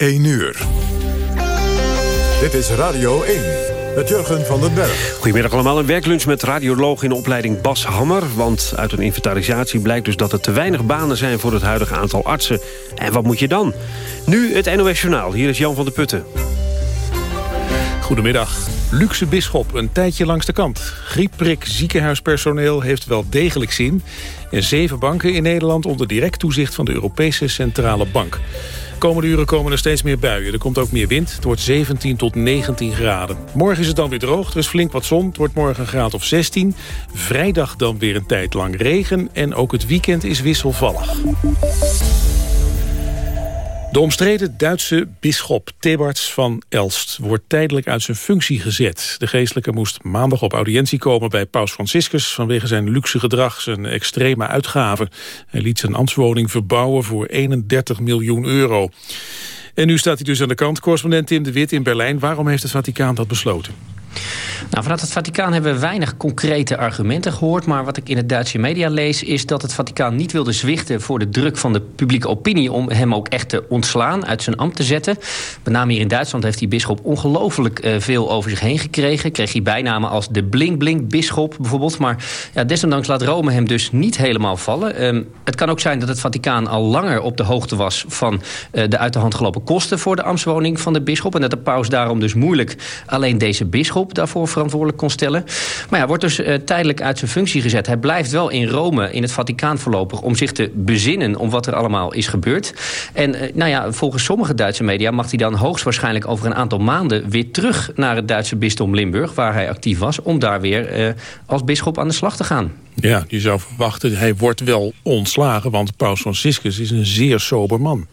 1 uur. Dit is Radio 1 met Jurgen van den Berg. Goedemiddag allemaal. Een werklunch met radioloog in de opleiding Bas Hammer. Want uit een inventarisatie blijkt dus dat er te weinig banen zijn... voor het huidige aantal artsen. En wat moet je dan? Nu het NOS Journaal. Hier is Jan van der Putten. Goedemiddag. Luxe Bisschop, een tijdje langs de kant. Griepprik ziekenhuispersoneel heeft wel degelijk zin. En zeven banken in Nederland onder direct toezicht van de Europese Centrale Bank. Komende uren komen er steeds meer buien. Er komt ook meer wind. Het wordt 17 tot 19 graden. Morgen is het dan weer droog. Er is flink wat zon. Het wordt morgen een graad of 16. Vrijdag dan weer een tijd lang regen. En ook het weekend is wisselvallig. De omstreden Duitse bisschop Thebarts van Elst wordt tijdelijk uit zijn functie gezet. De geestelijke moest maandag op audiëntie komen bij paus Franciscus... vanwege zijn luxe gedrag, zijn extreme uitgaven. Hij liet zijn ambtswoning verbouwen voor 31 miljoen euro. En nu staat hij dus aan de kant. Correspondent Tim de Wit in Berlijn. Waarom heeft het Vaticaan dat besloten? Nou, vanuit het Vaticaan hebben we weinig concrete argumenten gehoord. Maar wat ik in het Duitse media lees... is dat het Vaticaan niet wilde zwichten voor de druk van de publieke opinie... om hem ook echt te ontslaan, uit zijn ambt te zetten. Met name hier in Duitsland heeft die bisschop ongelooflijk uh, veel over zich heen gekregen. Kreeg hij bijnamen als de bling-bling-bisschop bijvoorbeeld. Maar ja, desondanks laat Rome hem dus niet helemaal vallen. Um, het kan ook zijn dat het Vaticaan al langer op de hoogte was... van uh, de uit de hand gelopen kosten voor de ambtswoning van de bisschop. En dat de paus daarom dus moeilijk alleen deze bisschop daarvoor verantwoordelijk kon stellen. Maar ja, wordt dus uh, tijdelijk uit zijn functie gezet. Hij blijft wel in Rome, in het Vaticaan voorlopig... om zich te bezinnen om wat er allemaal is gebeurd. En uh, nou ja, volgens sommige Duitse media... mag hij dan hoogstwaarschijnlijk over een aantal maanden... weer terug naar het Duitse bisdom Limburg, waar hij actief was... om daar weer uh, als bisschop aan de slag te gaan. Ja, je zou verwachten, hij wordt wel ontslagen... want paus Franciscus is een zeer sober man.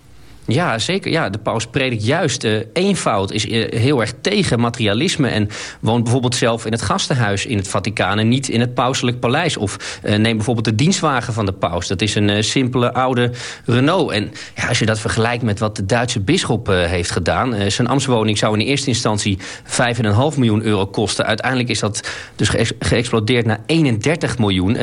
Ja, zeker. Ja, de paus predikt juist uh, eenvoud, is uh, heel erg tegen materialisme... en woont bijvoorbeeld zelf in het gastenhuis in het Vaticaan... en niet in het pauselijk paleis. Of uh, neem bijvoorbeeld de dienstwagen van de paus. Dat is een simpele oude Renault. En ja, als je dat vergelijkt met wat de Duitse bisschop heeft gedaan... zijn ambtswoning zou in eerste instantie 5,5 miljoen euro kosten. Uiteindelijk is dat dus ge geëxplodeerd naar 31 miljoen.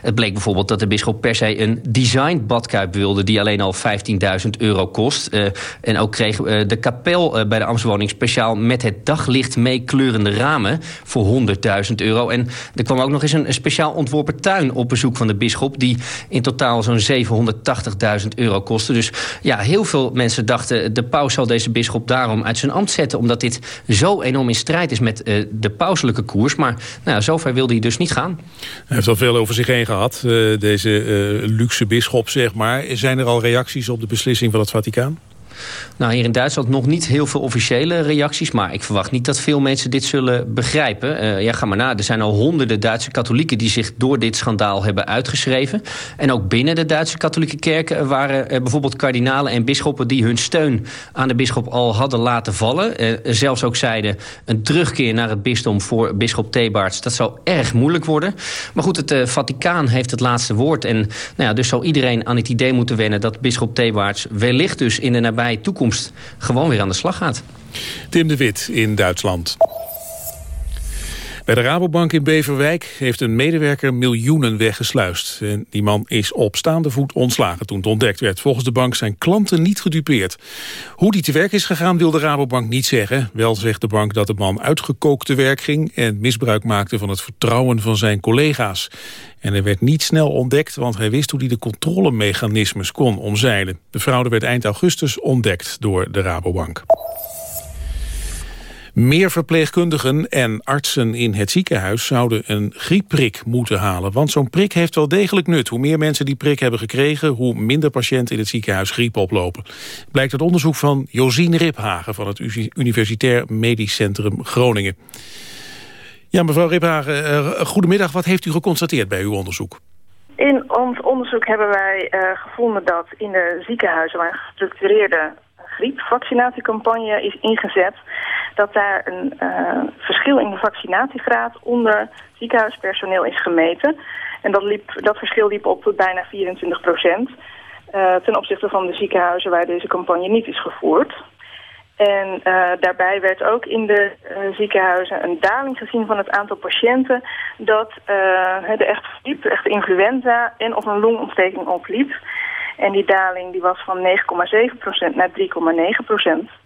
het bleek bijvoorbeeld dat de bisschop per se een design badkuip wilde... die alleen al 15.000 euro kost. Uh, en ook kreeg uh, de kapel uh, bij de Amsterdamwoning speciaal... met het daglicht meekleurende ramen voor 100.000 euro. En er kwam ook nog eens een, een, speciaal ontworpen tuin op bezoek van de bisschop... die in totaal zo'n 780.000 euro kostte. Dus ja, heel veel mensen dachten... de paus zal deze bisschop daarom uit zijn ambt zetten... omdat dit zo enorm in strijd is met de pauselijke koers. Maar nou, zover wilde hij dus niet gaan. Hij heeft al veel over zich heen gehad, deze luxe bisschop, zeg maar. Zijn er al reacties op de beslissing van het Vaticaan? down? Nou, hier in Duitsland nog niet heel veel officiële reacties... maar ik verwacht niet dat veel mensen dit zullen begrijpen. Uh, ja, ga maar na. Er zijn al honderden Duitse katholieken... die zich door dit schandaal hebben uitgeschreven. En ook binnen de Duitse katholieke kerken... waren bijvoorbeeld kardinalen en bisschoppen... die hun steun aan de bisschop al hadden laten vallen. Uh, zelfs ook zeiden een terugkeer naar het bisdom... voor bisschop Thebaerts, dat zou erg moeilijk worden. Maar goed, het uh, Vaticaan heeft het laatste woord. En nou ja, dus zal iedereen aan het idee moeten wennen... dat bisschop Thebaerts wellicht dus in de nabije toekomst gewoon weer aan de slag gaat. Tim de Wit in Duitsland. Bij de Rabobank in Beverwijk heeft een medewerker miljoenen weggesluist. En die man is op staande voet ontslagen toen het ontdekt werd. Volgens de bank zijn klanten niet gedupeerd. Hoe die te werk is gegaan wil de Rabobank niet zeggen. Wel zegt de bank dat de man uitgekookt te werk ging... en misbruik maakte van het vertrouwen van zijn collega's. En hij werd niet snel ontdekt, want hij wist hoe hij de controlemechanismes kon omzeilen. De fraude werd eind augustus ontdekt door de Rabobank. Meer verpleegkundigen en artsen in het ziekenhuis zouden een griepprik moeten halen. Want zo'n prik heeft wel degelijk nut. Hoe meer mensen die prik hebben gekregen, hoe minder patiënten in het ziekenhuis griep oplopen. Blijkt uit onderzoek van Josien Riphagen van het Universitair Medisch Centrum Groningen. Ja, mevrouw Riphagen, uh, goedemiddag. Wat heeft u geconstateerd bij uw onderzoek? In ons onderzoek hebben wij uh, gevonden dat in de ziekenhuizen waar gestructureerde griepvaccinatiecampagne is ingezet, dat daar een uh, verschil in de vaccinatiegraad onder ziekenhuispersoneel is gemeten. En dat, liep, dat verschil liep op bijna 24 procent. Uh, ten opzichte van de ziekenhuizen waar deze campagne niet is gevoerd. En uh, daarbij werd ook in de ziekenhuizen een daling gezien van het aantal patiënten dat de echt liep, de echte influenza en of een longontsteking opliep. En die daling die was van 9,7% naar 3,9%.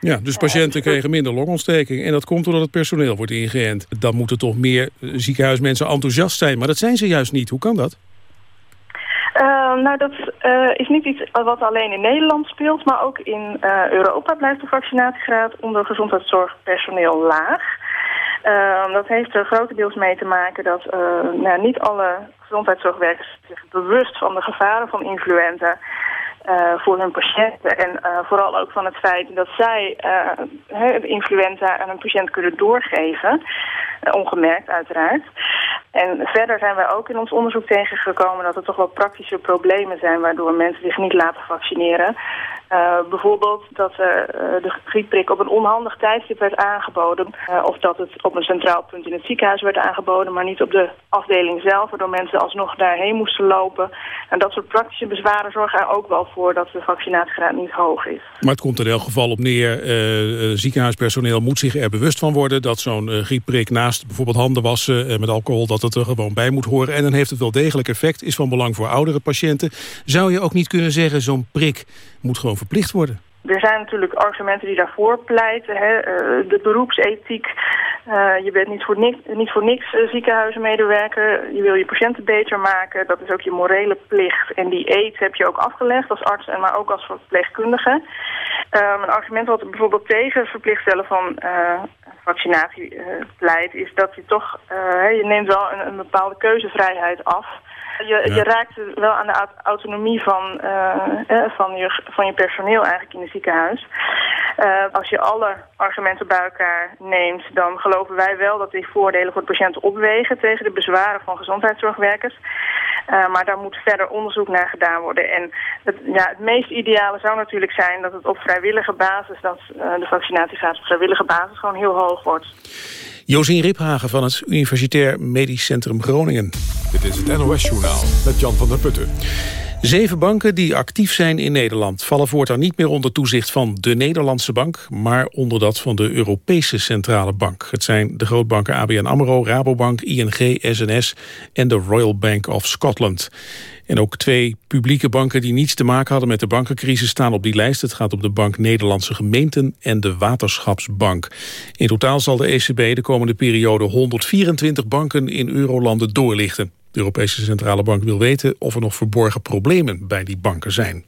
Ja, dus patiënten kregen minder longontsteking. En dat komt doordat het personeel wordt ingeënt. Dan moeten toch meer ziekenhuismensen enthousiast zijn. Maar dat zijn ze juist niet. Hoe kan dat? Uh, nou, dat uh, is niet iets wat alleen in Nederland speelt, maar ook in uh, Europa blijft de vaccinatiegraad onder gezondheidszorgpersoneel laag. Uh, dat heeft er grotendeels mee te maken dat nou, niet alle gezondheidszorgwerkers zich bewust van de gevaren van influenza uh, voor hun patiënten. En uh, vooral ook van het feit dat zij uh, influenza aan een patiënt kunnen doorgeven. ongemerkt uiteraard. En verder zijn wij ook in ons onderzoek tegengekomen dat er toch wel praktische problemen zijn waardoor mensen zich niet laten vaccineren. Uh, bijvoorbeeld dat uh, de griepprik op een onhandig tijdstip werd aangeboden. Uh, of dat het op een centraal punt in het ziekenhuis werd aangeboden, maar niet op de afdeling zelf, waardoor mensen alsnog daarheen moesten lopen. En dat soort praktische bezwaren zorgen er ook wel voor dat de vaccinatiegraad niet hoog is. Maar het komt er in elk geval op neer, ziekenhuispersoneel moet zich er bewust van worden dat zo'n griepprik naast bijvoorbeeld handen wassen met alcohol, dat er gewoon bij moet horen. En dan heeft het wel degelijk effect, is van belang voor oudere patiënten. Zou je ook niet kunnen zeggen, zo'n prik moet gewoon verplicht worden? Er zijn natuurlijk argumenten die daarvoor pleiten. Hè. Uh, de beroepsethiek. Uh, je bent niet voor niks, niet voor niks uh, ziekenhuismedewerker. Je wil je patiënten beter maken. Dat is ook je morele plicht. En die eet heb je ook afgelegd als arts, en maar ook als verpleegkundige. Um, een argument wat bijvoorbeeld tegen verplicht stellen van vaccinatie pleit... is dat je toch... je neemt wel een, een bepaalde keuzevrijheid af... Je, je raakt wel aan de autonomie van, uh, van, je, van je personeel eigenlijk in het ziekenhuis. Uh, als je alle argumenten bij elkaar neemt, dan geloven wij wel dat die voordelen voor de patiënt opwegen tegen de bezwaren van gezondheidszorgwerkers. Uh, maar daar moet verder onderzoek naar gedaan worden. En het, ja, het meest ideale zou natuurlijk zijn dat het op vrijwillige basis, dat uh, de vaccinatiegraad op vrijwillige basis gewoon heel hoog wordt. Josien Riphagen van het Universitair Medisch Centrum Groningen. Dit is het NOS-journaal met Jan van der Putten. Zeven banken die actief zijn in Nederland vallen voortaan niet meer onder toezicht van de Nederlandse bank, maar onder dat van de Europese Centrale Bank. Het zijn de grootbanken ABN AMRO, Rabobank, ING, SNS en de Royal Bank of Scotland. En ook twee publieke banken die niets te maken hadden met de bankencrisis staan op die lijst. Het gaat om de Bank Nederlandse Gemeenten en de Waterschapsbank. In totaal zal de ECB de komende periode 124 banken in eurolanden doorlichten. De Europese Centrale Bank wil weten of er nog verborgen problemen bij die banken zijn.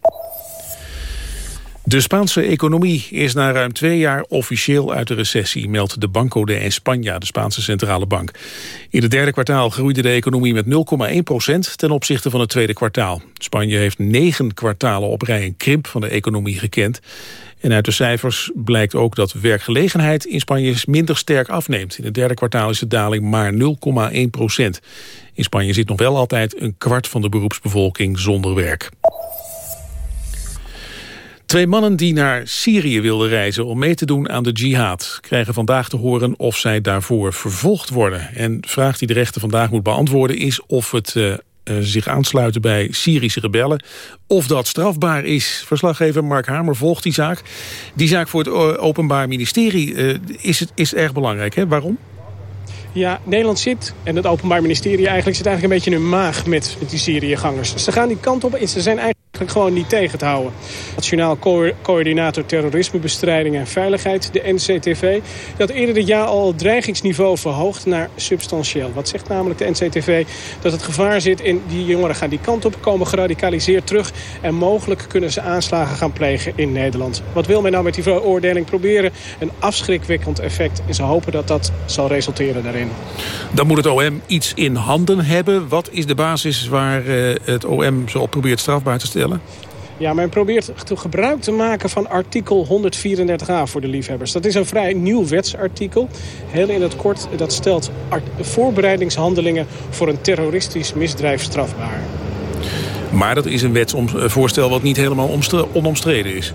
De Spaanse economie is na ruim twee jaar officieel uit de recessie, meldt de Banco de España, de Spaanse centrale bank. In het derde kwartaal groeide de economie met 0,1 procent ten opzichte van het tweede kwartaal. Spanje heeft negen kwartalen op rij een krimp van de economie gekend. En uit de cijfers blijkt ook dat werkgelegenheid in Spanje minder sterk afneemt. In het derde kwartaal is de daling maar 0,1 procent. In Spanje zit nog wel altijd een kwart van de beroepsbevolking zonder werk. Twee mannen die naar Syrië wilden reizen om mee te doen aan de jihad... krijgen vandaag te horen of zij daarvoor vervolgd worden. En de vraag die de rechter vandaag moet beantwoorden is of het... Uh, zich aansluiten bij Syrische rebellen. Of dat strafbaar is. Verslaggever Mark Hamer volgt die zaak. Die zaak voor het Openbaar Ministerie uh, is, het, is erg belangrijk. Hè? Waarom? Ja, Nederland zit, en het Openbaar Ministerie eigenlijk... zit eigenlijk een beetje in hun maag met, met die Syriëgangers. Ze gaan die kant op en ze zijn eigenlijk gewoon niet tegen te houden. Nationaal Co Coördinator Terrorismebestrijding en Veiligheid, de NCTV... dat eerder dit jaar al dreigingsniveau verhoogd naar substantieel. Wat zegt namelijk de NCTV? Dat het gevaar zit in die jongeren gaan die kant op... komen geradicaliseerd terug en mogelijk kunnen ze aanslagen gaan plegen in Nederland. Wat wil men nou met die veroordeling proberen? Een afschrikwekkend effect en ze hopen dat dat zal resulteren daarin. Dan moet het OM iets in handen hebben. Wat is de basis waar uh, het OM zo op probeert strafbaar te stellen? Ja, men probeert gebruik te maken van artikel 134a voor de liefhebbers. Dat is een vrij nieuw wetsartikel. Heel in het kort, dat stelt voorbereidingshandelingen voor een terroristisch misdrijf strafbaar. Maar dat is een wetsvoorstel wat niet helemaal onomstreden is.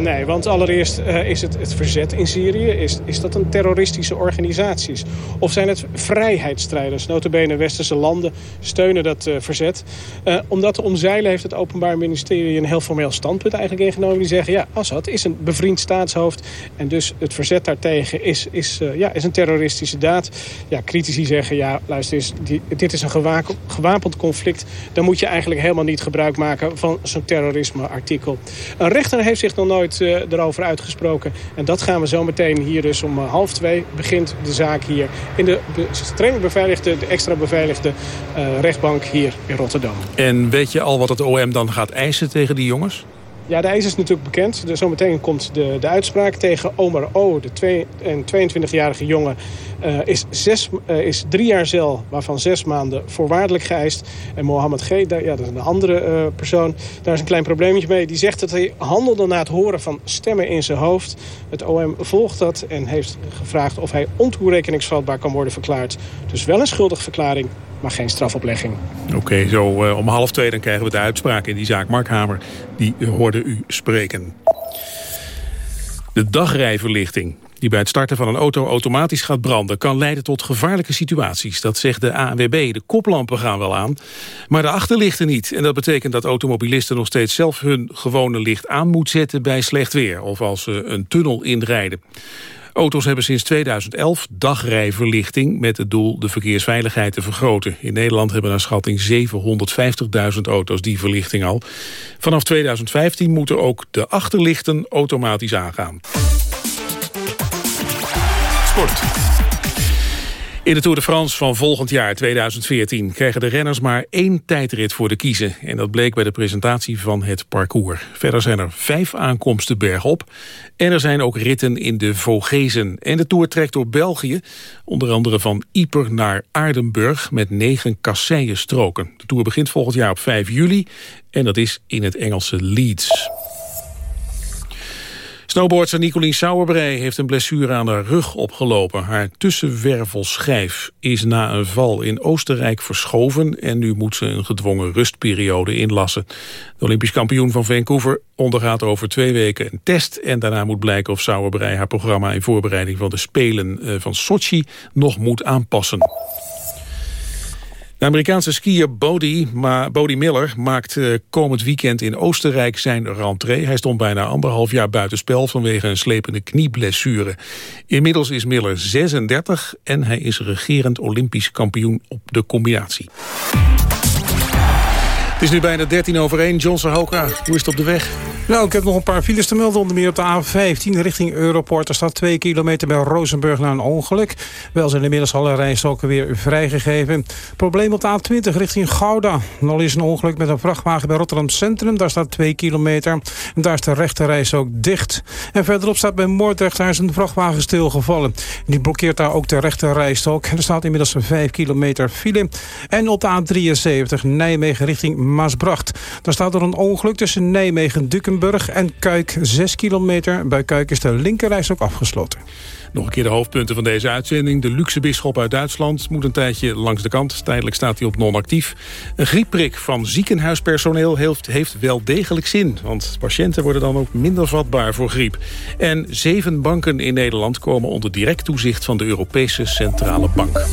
Nee, want allereerst uh, is het, het verzet in Syrië... Is, is dat een terroristische organisaties? Of zijn het vrijheidsstrijders? Notabene westerse landen steunen dat uh, verzet. Uh, om dat te omzeilen heeft het Openbaar Ministerie... een heel formeel standpunt eigenlijk ingenomen. Die zeggen, ja, Assad is een bevriend staatshoofd... en dus het verzet daartegen is, is, ja, is een terroristische daad. Ja, critici zeggen, ja, luister eens... Die, dit is een gewapend conflict. Dan moet je eigenlijk helemaal niet gebruik maken van zo'n terrorisme-artikel. Een rechter heeft zich nog nooit uh, erover uitgesproken. En dat gaan we zo meteen hier dus om uh, half twee begint de zaak hier. In de streng beveiligde, de extra beveiligde uh, rechtbank hier in Rotterdam. En weet je al wat het OM dan gaat eisen tegen die jongens? Ja, de eis is natuurlijk bekend. Zometeen komt de, de uitspraak tegen Omar O, de 22-jarige jongen uh, is, zes, uh, is drie jaar cel, waarvan zes maanden voorwaardelijk geëist. En Mohammed G, daar, ja, dat is een andere uh, persoon, daar is een klein probleempje mee. Die zegt dat hij handelde na het horen van stemmen in zijn hoofd. Het OM volgt dat en heeft gevraagd of hij ontoerekeningsvatbaar kan worden verklaard. Dus wel een schuldig verklaring, maar geen strafoplegging. Oké, zo om half twee dan krijgen we de uitspraak in die zaak. Mark Hamer, die hoorde u spreken. De dagrijverlichting die bij het starten van een auto automatisch gaat branden... kan leiden tot gevaarlijke situaties. Dat zegt de ANWB. De koplampen gaan wel aan, maar de achterlichten niet. En dat betekent dat automobilisten nog steeds zelf hun gewone licht aan moeten zetten... bij slecht weer of als ze een tunnel inrijden. Auto's hebben sinds 2011 dagrijverlichting met het doel de verkeersveiligheid te vergroten. In Nederland hebben naar schatting 750.000 auto's die verlichting al. Vanaf 2015 moeten ook de achterlichten automatisch aangaan. Sport. In de Tour de France van volgend jaar, 2014, krijgen de renners maar één tijdrit voor de kiezen. En dat bleek bij de presentatie van het parcours. Verder zijn er vijf aankomsten bergop. En er zijn ook ritten in de Vogezen. En de Tour trekt door België, onder andere van Yper naar Aardenburg... met negen stroken. De Tour begint volgend jaar op 5 juli en dat is in het Engelse Leeds. Snowboardster Nicolien Sauerbrei heeft een blessure aan haar rug opgelopen. Haar tussenwervelschijf is na een val in Oostenrijk verschoven... en nu moet ze een gedwongen rustperiode inlassen. De Olympisch kampioen van Vancouver ondergaat over twee weken een test... en daarna moet blijken of Sauerbrei haar programma... in voorbereiding van de Spelen eh, van Sochi nog moet aanpassen. De Amerikaanse skier Bodie, Ma Bodie Miller maakt uh, komend weekend in Oostenrijk zijn rentree. Hij stond bijna anderhalf jaar buitenspel vanwege een slepende knieblessure. Inmiddels is Miller 36 en hij is regerend Olympisch kampioen op de combinatie. Het is nu bijna 13 over 1. John Sahoka, hoe is het op de weg? Nou, ik heb nog een paar files te melden. Onder meer op de A15 richting Europort. Er staat 2 kilometer bij Rozenburg na een ongeluk. Wel zijn inmiddels alle rijstroken weer vrijgegeven. Probleem op de A20 richting Gouda. Al is een ongeluk met een vrachtwagen bij Rotterdam Centrum. Daar staat 2 kilometer. En daar is de rechte ook dicht. En verderop staat bij Moordrecht daar is een vrachtwagen stilgevallen. Die blokkeert daar ook de rechte rijstok. Er staat inmiddels 5 kilometer file. En op de A73 Nijmegen richting Maasbracht. Daar staat er een ongeluk tussen Nijmegen en Kuik 6 kilometer. Bij Kuik is de linkerreis ook afgesloten. Nog een keer de hoofdpunten van deze uitzending. De luxe bisschop uit Duitsland moet een tijdje langs de kant. Tijdelijk staat hij op non-actief. Een griepprik van ziekenhuispersoneel heeft, heeft wel degelijk zin. Want patiënten worden dan ook minder vatbaar voor griep. En zeven banken in Nederland komen onder direct toezicht van de Europese Centrale Bank.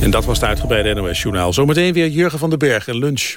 En dat was het uitgebreide NOS-journaal. Zometeen weer Jurgen van den Berg en lunch.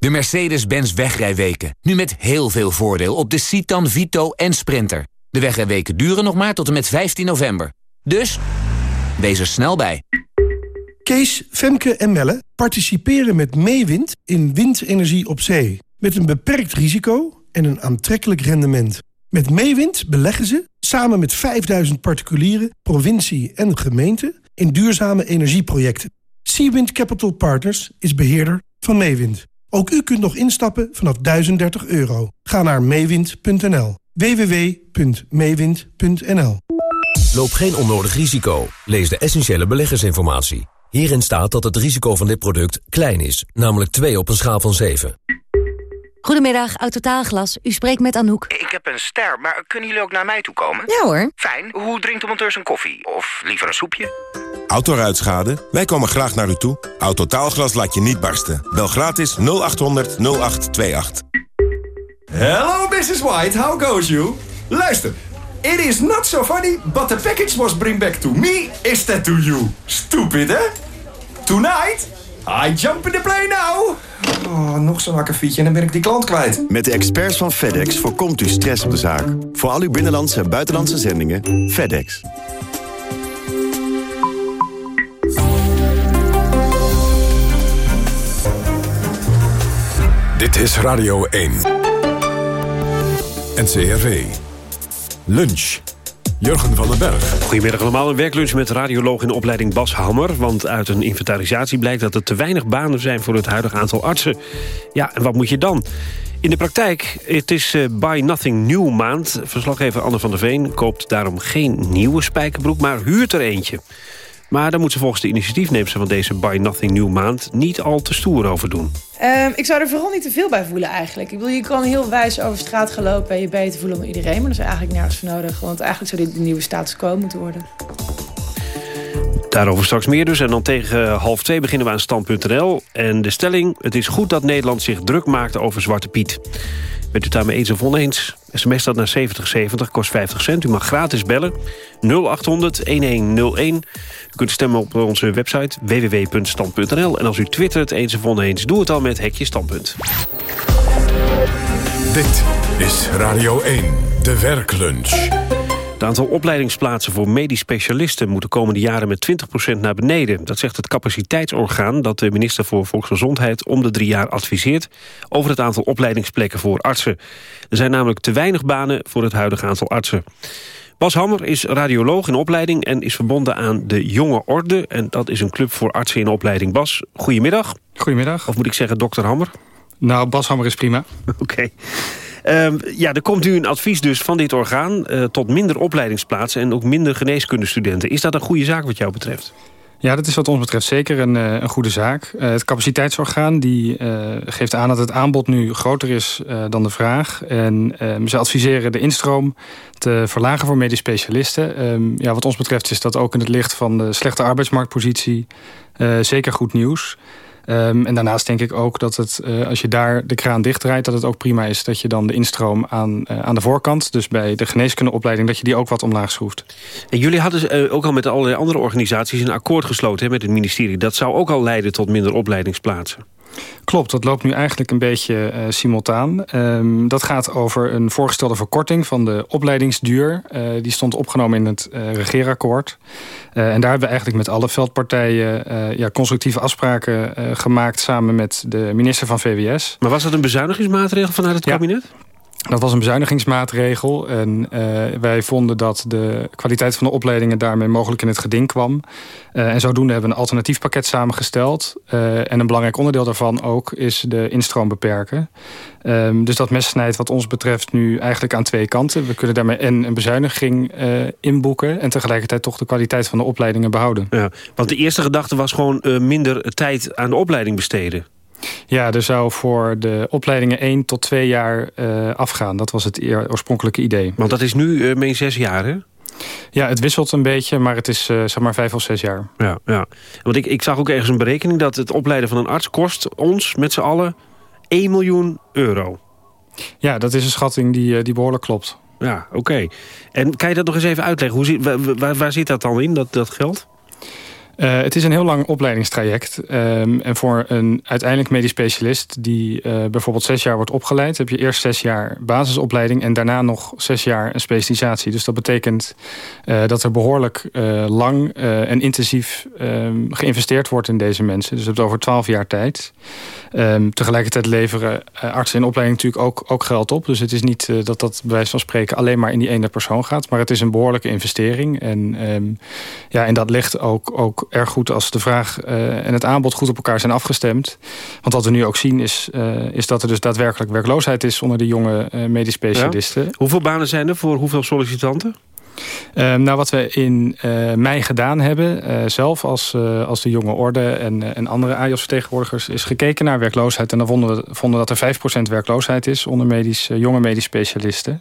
de Mercedes-Benz wegrijweken. Nu met heel veel voordeel op de Citan, Vito en Sprinter. De wegrijweken duren nog maar tot en met 15 november. Dus, wees er snel bij. Kees, Femke en Melle participeren met Meewind in windenergie op zee. Met een beperkt risico en een aantrekkelijk rendement. Met Meewind beleggen ze, samen met 5000 particulieren, provincie en gemeente... in duurzame energieprojecten. Seawind Capital Partners is beheerder van Meewind. Ook u kunt nog instappen vanaf 1030 euro. Ga naar meewind.nl. www.meewind.nl Loop geen onnodig risico. Lees de essentiële beleggersinformatie. Hierin staat dat het risico van dit product klein is, namelijk 2 op een schaal van 7. Goedemiddag, Autotaalglas. U spreekt met Anouk. Ik heb een ster, maar kunnen jullie ook naar mij toe komen? Ja hoor. Fijn. Hoe drinkt de monteur zijn koffie? Of liever een soepje? Autoruitschade? Wij komen graag naar u toe. Autotaalglas laat je niet barsten. Bel gratis 0800 0828. Hello, Mrs. White. How goes you? Luister. It is not so funny, but the package was bring back to me instead to you. Stupid, hè? Tonight, I jump in the plane now. Oh, nog zo'n akkefietje en dan ben ik die klant kwijt. Met de experts van FedEx voorkomt u stress op de zaak. Voor al uw binnenlandse en buitenlandse zendingen, FedEx. Dit is Radio 1. NCRV. Lunch. Jurgen van den Berg. Goedemiddag allemaal. Een werklunch met radioloog in opleiding Bas Hammer. Want uit een inventarisatie blijkt dat er te weinig banen zijn... voor het huidige aantal artsen. Ja, en wat moet je dan? In de praktijk, het is uh, Buy Nothing New maand. Verslaggever Anne van der Veen koopt daarom geen nieuwe spijkerbroek... maar huurt er eentje. Maar daar moet ze volgens de initiatiefneemster van deze Buy Nothing New maand... niet al te stoer over doen. Um, ik zou er vooral niet te veel bij voelen eigenlijk. Ik bedoel, je kan heel wijs over straat gaan lopen... en je beter voelen om iedereen, maar dat is eigenlijk nergens voor nodig. Want eigenlijk zou dit de nieuwe status quo moeten worden. Daarover straks meer dus. En dan tegen half twee beginnen we aan stand.nl. En de stelling, het is goed dat Nederland zich druk maakt over Zwarte Piet. Bent u daarmee eens of oneens? SMS dat naar 7070, kost 50 cent. U mag gratis bellen. 0800-1101. U kunt stemmen op onze website www.stand.nl. En als u twittert eens of oneens, doe het al met Hekje Standpunt. Dit is Radio 1, de werklunch. Het aantal opleidingsplaatsen voor medisch specialisten... moet de komende jaren met 20% naar beneden. Dat zegt het capaciteitsorgaan dat de minister voor Volksgezondheid... om de drie jaar adviseert over het aantal opleidingsplekken voor artsen. Er zijn namelijk te weinig banen voor het huidige aantal artsen. Bas Hammer is radioloog in opleiding en is verbonden aan de Jonge Orde. En dat is een club voor artsen in opleiding. Bas, goedemiddag. Goedemiddag. Of moet ik zeggen dokter Hammer? Nou, Bas Hammer is prima. Oké. Um, ja, er komt nu een advies dus van dit orgaan... Uh, tot minder opleidingsplaatsen en ook minder geneeskundestudenten. Is dat een goede zaak wat jou betreft? Ja, dat is wat ons betreft zeker een, uh, een goede zaak. Uh, het capaciteitsorgaan die, geeft aan dat het aanbod nu groter is dan de vraag. En ehm, ze adviseren de instroom te verlagen voor medisch specialisten. Um, ja, wat ons betreft is dat ook in het licht van de slechte arbeidsmarktpositie zeker goed nieuws. Um, en daarnaast denk ik ook dat het, uh, als je daar de kraan dichtdraait... dat het ook prima is dat je dan de instroom aan, uh, aan de voorkant... dus bij de geneeskundeopleiding, dat je die ook wat omlaag schroeft. En jullie hadden uh, ook al met allerlei andere organisaties... een akkoord gesloten hè, met het ministerie. Dat zou ook al leiden tot minder opleidingsplaatsen. Klopt, dat loopt nu eigenlijk een beetje uh, simultaan. Um, dat gaat over een voorgestelde verkorting van de opleidingsduur. Uh, die stond opgenomen in het uh, regeerakkoord. en daar hebben we eigenlijk met alle veldpartijen... ja, constructieve afspraken gemaakt samen met de minister van VWS. Maar was dat een bezuinigingsmaatregel vanuit het ja. kabinet? Dat was een bezuinigingsmaatregel en uh, wij vonden dat de kwaliteit van de opleidingen daarmee mogelijk in het geding kwam. Uh, en zodoende hebben we een alternatief pakket samengesteld. Uh, en een belangrijk onderdeel daarvan ook is de instroom beperken. Um, dus dat mes snijdt wat ons betreft nu eigenlijk aan twee kanten. We kunnen daarmee en een bezuiniging inboeken en tegelijkertijd toch de kwaliteit van de opleidingen behouden. Ja, want de eerste gedachte was gewoon minder tijd aan de opleiding besteden. Ja, er zou voor de opleidingen één tot twee jaar uh, afgaan. Dat was het oorspronkelijke idee. Want dat is nu uh, min zes jaar, hè? Ja, het wisselt een beetje, maar het is uh, zeg maar vijf of zes jaar. Ja, ja. Want ik, ik zag ook ergens een berekening... dat het opleiden van een arts kost ons met z'n allen 1 miljoen euro. Ja, dat is een schatting die, die behoorlijk klopt. Ja, oké. Okay. En kan je dat nog eens even uitleggen? Hoe zit, waar, waar, waar zit dat dan in, dat, dat geld? Uh, het is een heel lang opleidingstraject. Um, en voor een uiteindelijk medisch specialist die uh, bijvoorbeeld zes jaar wordt opgeleid... heb je eerst zes jaar basisopleiding en daarna nog zes jaar een specialisatie. Dus dat betekent uh, dat er behoorlijk lang en intensief um, geïnvesteerd wordt in deze mensen. Dus dat over twaalf jaar tijd. Um, tegelijkertijd leveren artsen in opleiding natuurlijk ook, ook geld op. Dus het is niet dat dat bij wijze van spreken alleen maar in die ene persoon gaat. Maar het is een behoorlijke investering. En, ja, en dat ligt ook... ook erg goed als de vraag en het aanbod goed op elkaar zijn afgestemd. Want wat we nu ook zien is, is dat er dus daadwerkelijk werkloosheid is onder de jonge medisch specialisten. Hoeveel banen zijn er voor hoeveel sollicitanten? Ehm, nou, wat we in uh, mei gedaan hebben, uh, zelf als, uh, als de jonge orde en, en andere AJOS-vertegenwoordigers, is gekeken naar werkloosheid. En dan vonden we vonden dat er 5% werkloosheid is onder medisch, jonge medisch specialisten.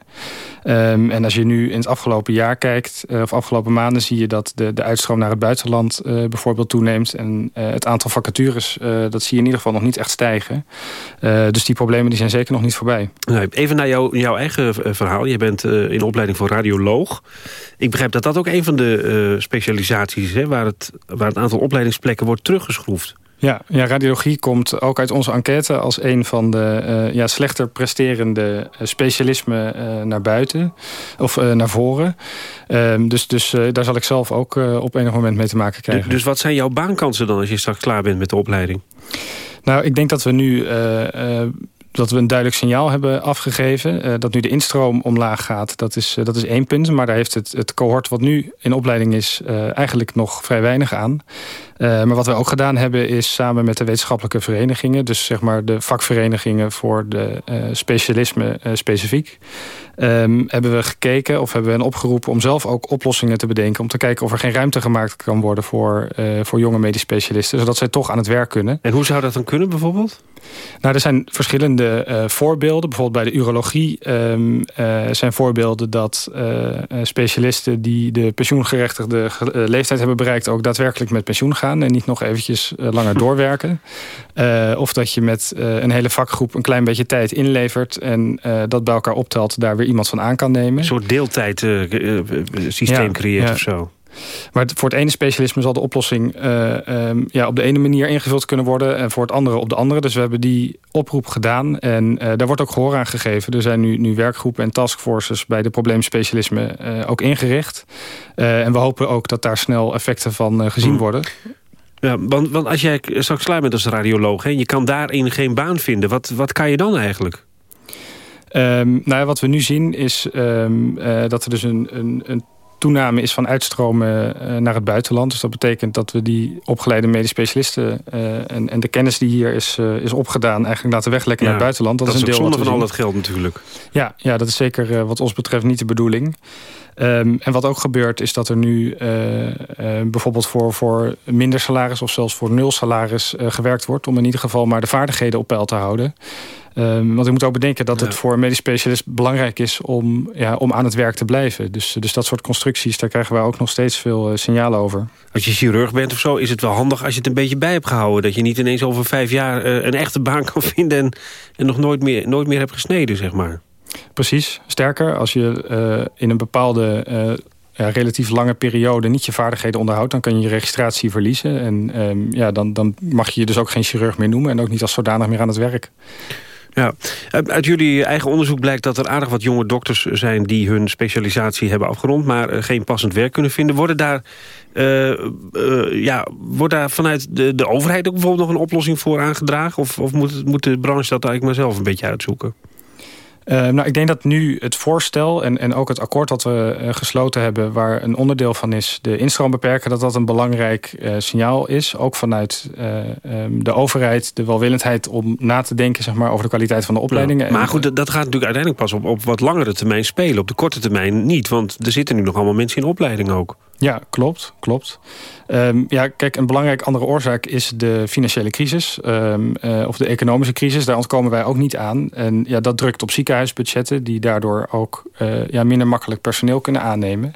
Um, en als je nu in het afgelopen jaar kijkt, of afgelopen maanden, zie je dat de, de uitstroom naar het buitenland bijvoorbeeld toeneemt. En het aantal vacatures, dat zie je in ieder geval nog niet echt stijgen. dus die problemen die zijn zeker nog niet voorbij. Nee, even naar jou, jouw eigen verhaal. Je bent in opleiding voor radioloog. Ik begrijp dat dat ook een van de uh, specialisaties is... Waar, het, waar het aantal opleidingsplekken wordt teruggeschroefd. Ja, ja, radiologie komt ook uit onze enquête als een van de uh, ja, slechter presterende specialismen uh, naar buiten of uh, naar voren. Ehm, dus dus daar zal ik zelf ook op enig moment mee te maken krijgen. Dus, dus wat zijn jouw baankansen dan als je straks klaar bent met de opleiding? Nou, ik denk dat we nu dat we een duidelijk signaal hebben afgegeven. Uh, dat nu de instroom omlaag gaat, dat is, uh, dat is één punt. Maar daar heeft het, het cohort wat nu in opleiding is... Uh, eigenlijk nog vrij weinig aan. Maar wat we ook gedaan hebben is samen met de wetenschappelijke verenigingen... dus zeg maar de vakverenigingen voor de specialisme specifiek... Um, hebben we gekeken of hebben we hen opgeroepen om zelf ook oplossingen te bedenken... om te kijken of er geen ruimte gemaakt kan worden voor, voor jonge medisch specialisten... zodat zij toch aan het werk kunnen. En hoe zou dat dan kunnen bijvoorbeeld? Nou, er zijn verschillende uh, voorbeelden. Bijvoorbeeld bij de urologie um, uh, zijn voorbeelden dat uh, specialisten die de pensioengerechtigde leeftijd hebben bereikt ook daadwerkelijk met pensioen gaan en niet nog eventjes langer doorwerken. of dat je met een hele vakgroep een klein beetje tijd inlevert en dat bij elkaar optelt, daar weer iemand van aan kan nemen. Een soort deeltijd systeem ja, creëert ja. of zo. Maar voor het ene specialisme zal de oplossing uh, um, ja, op de ene manier ingevuld kunnen worden... en voor het andere op de andere. Dus we hebben die oproep gedaan en uh, daar wordt ook gehoor aan gegeven. Er zijn nu, nu werkgroepen en taskforces bij de probleemspecialisme uh, ook ingericht. en we hopen ook dat daar snel effecten van gezien hmm. worden. Ja, want, want als jij straks klaar bent als radioloog... en je kan daarin geen baan vinden, wat, wat kan je dan eigenlijk? Um, nou ja, wat we nu zien is um, dat er dus een, een, een toename is van uitstromen uh, naar het buitenland. Dus dat betekent dat we die opgeleide medisch specialisten... Uh, en, en, de kennis die hier is, uh, is opgedaan... eigenlijk laten weglekken ja, naar het buitenland. Dat, dat is een deel zonde van al dat geld natuurlijk. Ja, ja, dat is zeker wat ons betreft niet de bedoeling. Um, en wat ook gebeurt is dat er nu bijvoorbeeld voor, voor minder salaris... of zelfs voor nul salaris gewerkt wordt... om in ieder geval maar de vaardigheden op peil te houden. Um, want je moet ook bedenken dat het voor een medisch specialist belangrijk is om, ja, om aan het werk te blijven. Dus, dus dat soort constructies, daar krijgen we ook nog steeds veel signalen over. Als je chirurg bent of zo, is het wel handig als je het een beetje bij hebt gehouden. Dat je niet ineens over vijf jaar een echte baan kan vinden en, en nog nooit meer, nooit meer hebt gesneden, zeg maar. Precies. Sterker, als je uh, in een bepaalde ja, relatief lange periode niet je vaardigheden onderhoudt... dan kan je je registratie verliezen. En um, ja, dan, dan mag je je dus ook geen chirurg meer noemen... en ook niet als zodanig meer aan het werk. Ja. Uit jullie eigen onderzoek blijkt dat er aardig wat jonge dokters zijn... die hun specialisatie hebben afgerond, maar eh, geen passend werk kunnen vinden. Worden daar, ja, wordt daar vanuit de, de overheid ook bijvoorbeeld nog een oplossing voor aangedragen? Of, of moet, moet de branche dat eigenlijk maar zelf een beetje uitzoeken? Uh, nou, ik denk dat nu het voorstel en, en ook het akkoord dat we uh, gesloten hebben... waar een onderdeel van is de instroom beperken... dat dat een belangrijk uh, signaal is. Ook vanuit um, de overheid, de welwillendheid om na te denken zeg maar, over de kwaliteit van de opleidingen. Maar goed, dat, dat gaat natuurlijk uiteindelijk pas op, op wat langere termijn spelen. Op de korte termijn niet, want er zitten nu nog allemaal mensen in opleiding ook. Ja, klopt, klopt. Um, ja, kijk, een belangrijke andere oorzaak is de financiële crisis. Um, uh, of de economische crisis. Daar ontkomen wij ook niet aan. En ja, dat drukt op ziekenhuisbudgetten... die daardoor ook uh, ja, minder makkelijk personeel kunnen aannemen.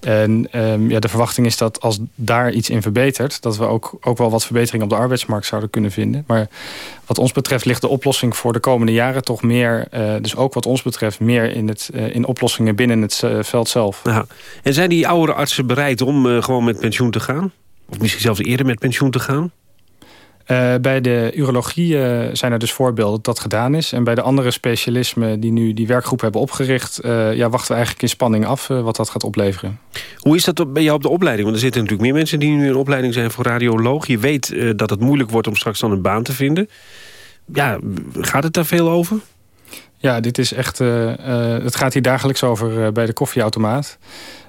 En um, ja, de verwachting is dat als daar iets in verbetert... dat we ook, ook wel wat verbetering op de arbeidsmarkt zouden kunnen vinden. Maar wat ons betreft ligt de oplossing voor de komende jaren toch meer... Uh, dus ook wat ons betreft meer in, het, in oplossingen binnen het veld zelf. En zijn die oudere artsen bereid om gewoon met pensioen te gaan? Of misschien zelfs eerder met pensioen te gaan? Uh, bij de urologie uh, zijn er dus voorbeelden dat dat gedaan is. En bij de andere specialismen die nu die werkgroep hebben opgericht... Uh, ja, wachten we eigenlijk in spanning af wat dat gaat opleveren. Hoe is dat bij jou op de opleiding? Want er zitten natuurlijk meer mensen die nu in opleiding zijn voor radioloog. Je weet dat het moeilijk wordt om straks dan een baan te vinden. Ja, gaat het daar veel over? Ja, dit is echt, het gaat hier dagelijks over bij de koffieautomaat.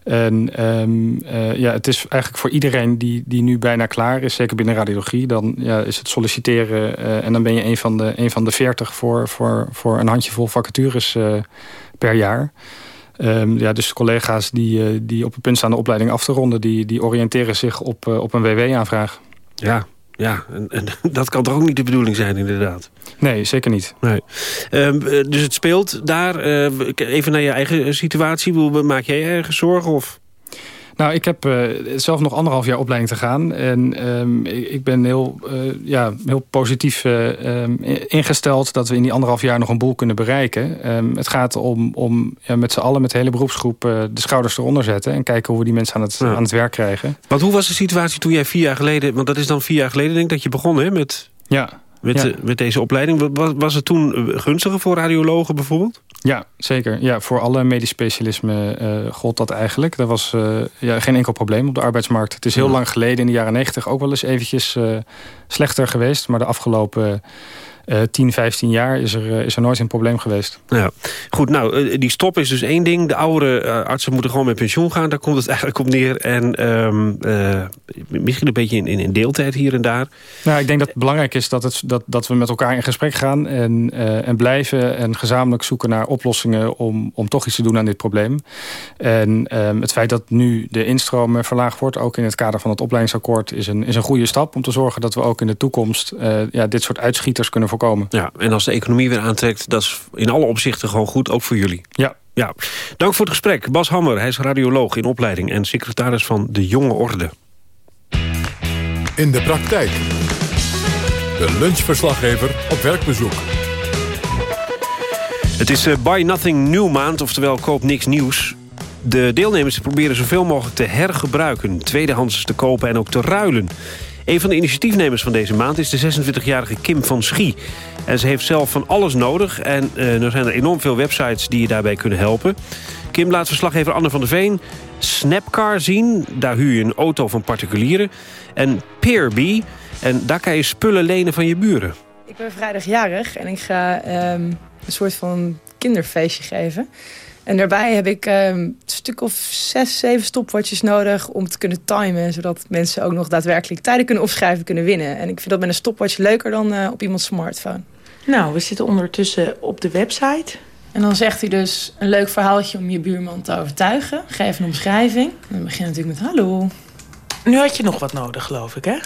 En ehm, ja, het is eigenlijk voor iedereen die, die nu bijna klaar is, zeker binnen radiologie, dan ja, is het solliciteren en dan ben je een van de, een van de veertig voor, voor, voor een handjevol vacatures per jaar. Um, ja, dus collega's die, die op het punt staan de opleiding af te ronden... die, die oriënteren zich op, op een WW-aanvraag. Ja, ja, en, en, dat kan toch ook niet de bedoeling zijn, inderdaad? Nee, zeker niet. Nee. Um, dus het speelt daar. Uh, even naar je eigen situatie. Maak jij ergens zorgen? Of? Nou, ik heb uh, zelf nog anderhalf jaar opleiding te gaan. En um, ik ben heel, uh, ja, heel positief uh, um, ingesteld... dat we in die anderhalf jaar nog een boel kunnen bereiken. Um, het gaat om, om ja, met z'n allen, met de hele beroepsgroep... de schouders eronder zetten en kijken hoe we die mensen aan het, ja. aan het werk krijgen. Want hoe was de situatie toen jij vier jaar geleden... want dat is dan vier jaar geleden denk ik dat je begon hè, met... Ja, met, ja. de, met deze opleiding. Was, was het toen gunstiger voor radiologen bijvoorbeeld? Ja, zeker. Ja, voor alle medisch specialismen uh, gold dat eigenlijk. Er was uh, ja, geen enkel probleem op de arbeidsmarkt. Het is heel ja. lang geleden, in de jaren negentig, ook wel eens eventjes uh, slechter geweest. Maar de afgelopen uh, 10, 15 jaar is er, uh, is er nooit een probleem geweest. Ja. Goed, nou, uh, die stop is dus één ding. De oudere artsen moeten gewoon met pensioen gaan. Daar komt het eigenlijk op neer. En um, misschien een beetje in, in, in, deeltijd hier en daar. Nou, ik denk dat het belangrijk is dat, het, dat, dat we met elkaar in gesprek gaan... en, en blijven en gezamenlijk zoeken naar oplossingen... om, om toch iets te doen aan dit probleem. En um, het feit dat nu de instroom verlaagd wordt... ook in het kader van het opleidingsakkoord... is een, is een goede stap om te zorgen dat we ook in de toekomst... ja, dit soort uitschieters kunnen voorkomen. Ja, en als de economie weer aantrekt, dat is in alle opzichten gewoon goed, ook voor jullie. Ja. Ja, dank voor het gesprek. Bas Hammer, hij is radioloog in opleiding en secretaris van de Jonge Orde. In de praktijk. De lunchverslaggever op werkbezoek. Het is uh, Buy Nothing New maand, oftewel koop niks nieuws. De deelnemers proberen zoveel mogelijk te hergebruiken, tweedehands te kopen en ook te ruilen. Een van de initiatiefnemers van deze maand is de 26-jarige Kim van Schie. En ze heeft zelf van alles nodig en uh, er zijn er enorm veel websites die je daarbij kunnen helpen. Kim laat verslaggever Anne van der Veen Snapcar zien. Daar huur je een auto van particulieren. En Peerbee, en daar kan je spullen lenen van je buren. Ik ben vrijdag jarig en ik ga um, een soort van kinderfeestje geven. En daarbij heb ik um, een stuk of zes, zeven stopwatches nodig om te kunnen timen. Zodat mensen ook nog daadwerkelijk tijden kunnen opschrijven, kunnen winnen. En ik vind dat met een stopwatch leuker dan uh, op iemands smartphone. Nou, we zitten ondertussen op de website. En dan zegt hij dus een leuk verhaaltje om je buurman te overtuigen. Geef een omschrijving. En dan begin je natuurlijk met hallo. Nu had je nog wat nodig, geloof ik, hè?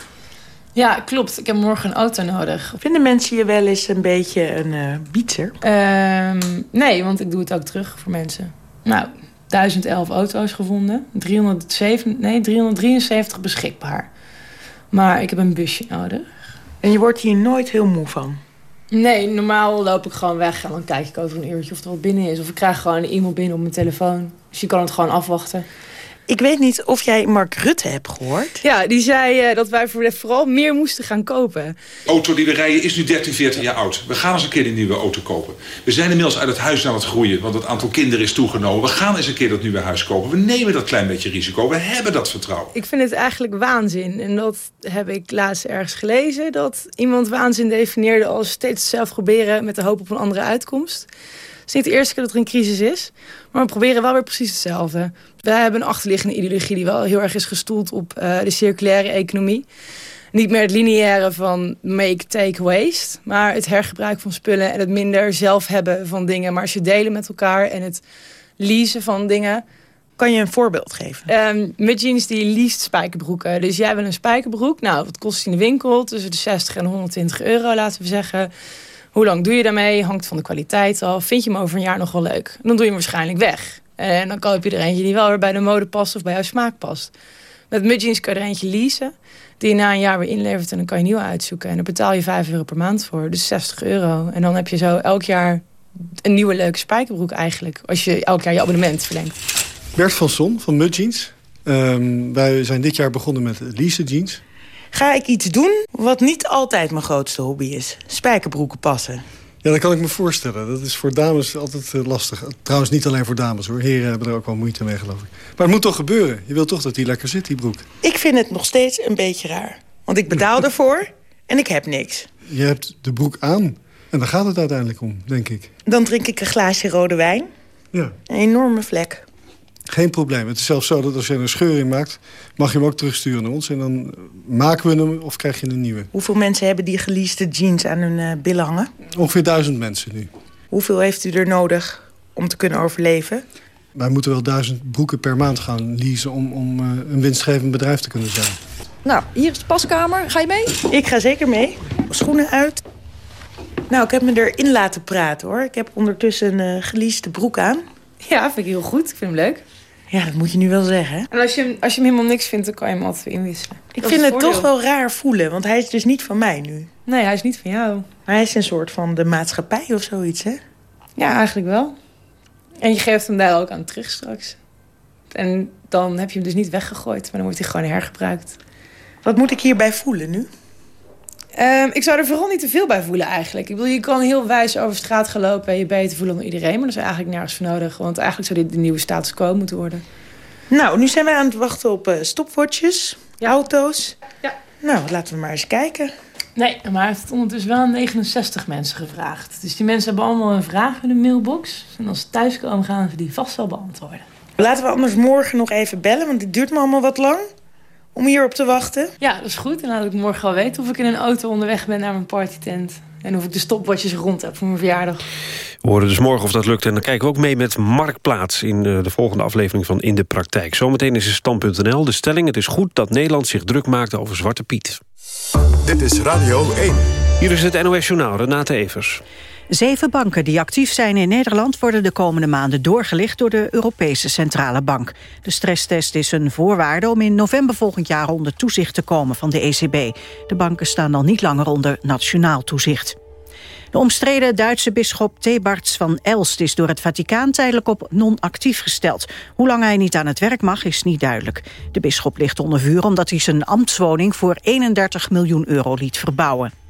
Ja, klopt. Ik heb morgen een auto nodig. Vinden mensen je wel eens een beetje een uh, bietser? Um, nee, want ik doe het ook terug voor mensen. Nou, 1011 auto's gevonden. 307, nee, 373 beschikbaar. Maar ik heb een busje nodig. En je wordt hier nooit heel moe van? Nee, normaal loop ik gewoon weg en dan kijk ik over een uurtje of er wat binnen is. Of ik krijg gewoon een e-mail binnen op mijn telefoon. Dus je kan het gewoon afwachten. Ik weet niet of jij Mark Rutte hebt gehoord. Ja, die zei uh, dat wij vooral meer moesten gaan kopen. De auto die we rijden is nu 13, 14 jaar oud. We gaan eens een keer een nieuwe auto kopen. We zijn inmiddels uit het huis aan het groeien, want het aantal kinderen is toegenomen. We gaan eens een keer dat nieuwe huis kopen. We nemen dat klein beetje risico. We hebben dat vertrouwen. Ik vind het eigenlijk waanzin. En dat heb ik laatst ergens gelezen. Dat iemand waanzin definieerde als steeds zelf proberen met de hoop op een andere uitkomst. Het is niet de eerste keer dat er een crisis is. Maar we proberen wel weer precies hetzelfde. Wij hebben een achterliggende ideologie die wel heel erg is gestoeld op uh, de circulaire economie. Niet meer het lineaire van make, take, waste. Maar het hergebruik van spullen en het minder zelf hebben van dingen. Maar ze delen met elkaar en het leasen van dingen. Kan je een voorbeeld geven? Um, met jeans die least spijkerbroeken. Dus jij wil een spijkerbroek. Nou, wat kost die in de winkel? Tussen de 60 en 120 euro, laten we zeggen. Hoe lang doe je daarmee? Hangt van de kwaliteit af. Vind je hem over een jaar nog wel leuk? Dan doe je hem waarschijnlijk weg. En dan koop je er eentje die wel weer bij de mode past of bij jouw smaak past. Met mudjeans kan je er eentje leasen. Die je na een jaar weer inlevert en dan kan je nieuw uitzoeken. En daar betaal je 5 euro per maand voor. Dus 60 euro. En dan heb je zo elk jaar een nieuwe leuke spijkerbroek eigenlijk. Als je elk jaar je abonnement verlengt. Bert van Son van Mudjeans. Um, wij zijn dit jaar begonnen met lease jeans. Ga ik iets doen wat niet altijd mijn grootste hobby is. Spijkerbroeken passen. Ja, dat kan ik me voorstellen. Dat is voor dames altijd uh, lastig. Trouwens niet alleen voor dames hoor. Heren hebben er ook wel moeite mee geloof ik. Maar het moet toch gebeuren. Je wilt toch dat die lekker zit, die broek. Ik vind het nog steeds een beetje raar. Want ik betaal ervoor en ik heb niks. Je hebt de broek aan. En daar gaat het uiteindelijk om, denk ik. Dan drink ik een glaasje rode wijn. Ja. Een enorme vlek. Geen probleem. Het is zelfs zo dat als je er een scheur in maakt... mag je hem ook terugsturen naar ons. En dan maken we hem of krijg je een nieuwe. Hoeveel mensen hebben die geleaste jeans aan hun uh, billen hangen? Ongeveer duizend mensen nu. Hoeveel heeft u er nodig om te kunnen overleven? Wij moeten wel duizend broeken per maand gaan leasen... om, om uh, een winstgevend bedrijf te kunnen zijn. Nou, hier is de paskamer. Ga je mee? Ik ga zeker mee. Schoenen uit. Nou, ik heb me erin laten praten, hoor. Ik heb ondertussen een uh, broek aan. Ja, vind ik heel goed. Ik vind hem leuk. Ja, dat moet je nu wel zeggen. En als je, hem, als je hem helemaal niks vindt, dan kan je hem altijd weer inwisselen. Ik vind het, het toch wel raar voelen, want hij is dus niet van mij nu. Nee, hij is niet van jou. Maar hij is een soort van de maatschappij of zoiets, hè? Ja, eigenlijk wel. En je geeft hem daar ook aan terug straks. En dan heb je hem dus niet weggegooid, maar dan wordt hij gewoon hergebruikt. Wat moet ik hierbij voelen nu? Um, ik zou er vooral niet te veel bij voelen eigenlijk. Ik bedoel, je kan heel wijs over straat gaan lopen en je beter voelen dan iedereen. Maar dat is eigenlijk nergens voor nodig. Want eigenlijk zou dit de nieuwe status quo moeten worden. Nou, nu zijn we aan het wachten op uh, stopwatches, auto's. Ja. Nou, laten we maar eens kijken. Nee, maar hij heeft ondertussen wel 69 mensen gevraagd. Dus die mensen hebben allemaal een vraag in de mailbox. En als ze thuiskomen gaan ze die vast wel beantwoorden. Laten we anders morgen nog even bellen, want dit duurt me allemaal wat lang om hierop te wachten? Ja, dat is goed. En laat ik morgen wel weten of ik in een auto onderweg ben naar mijn partytent. En of ik de stopwatches rond heb voor mijn verjaardag. We horen dus morgen of dat lukt. En dan kijken we ook mee met Markplaats in eh, de volgende aflevering van In de Praktijk. Zometeen is het stand.nl. De stelling, het is goed dat Nederland zich druk maakt over Zwarte Piet. Dit is Radio 1. Hier is het NOS Journaal, Renate Evers. Zeven banken die actief zijn in Nederland worden de komende maanden doorgelicht door de Europese Centrale Bank. De stresstest is een voorwaarde om in november volgend jaar onder toezicht te komen van de ECB. De banken staan dan niet langer onder nationaal toezicht. De omstreden Duitse bisschop Thebarts van Elst is door het Vaticaan tijdelijk op non-actief gesteld. Hoe lang hij niet aan het werk mag is niet duidelijk. De bisschop ligt onder vuur omdat hij zijn ambtswoning voor 31 miljoen euro liet verbouwen.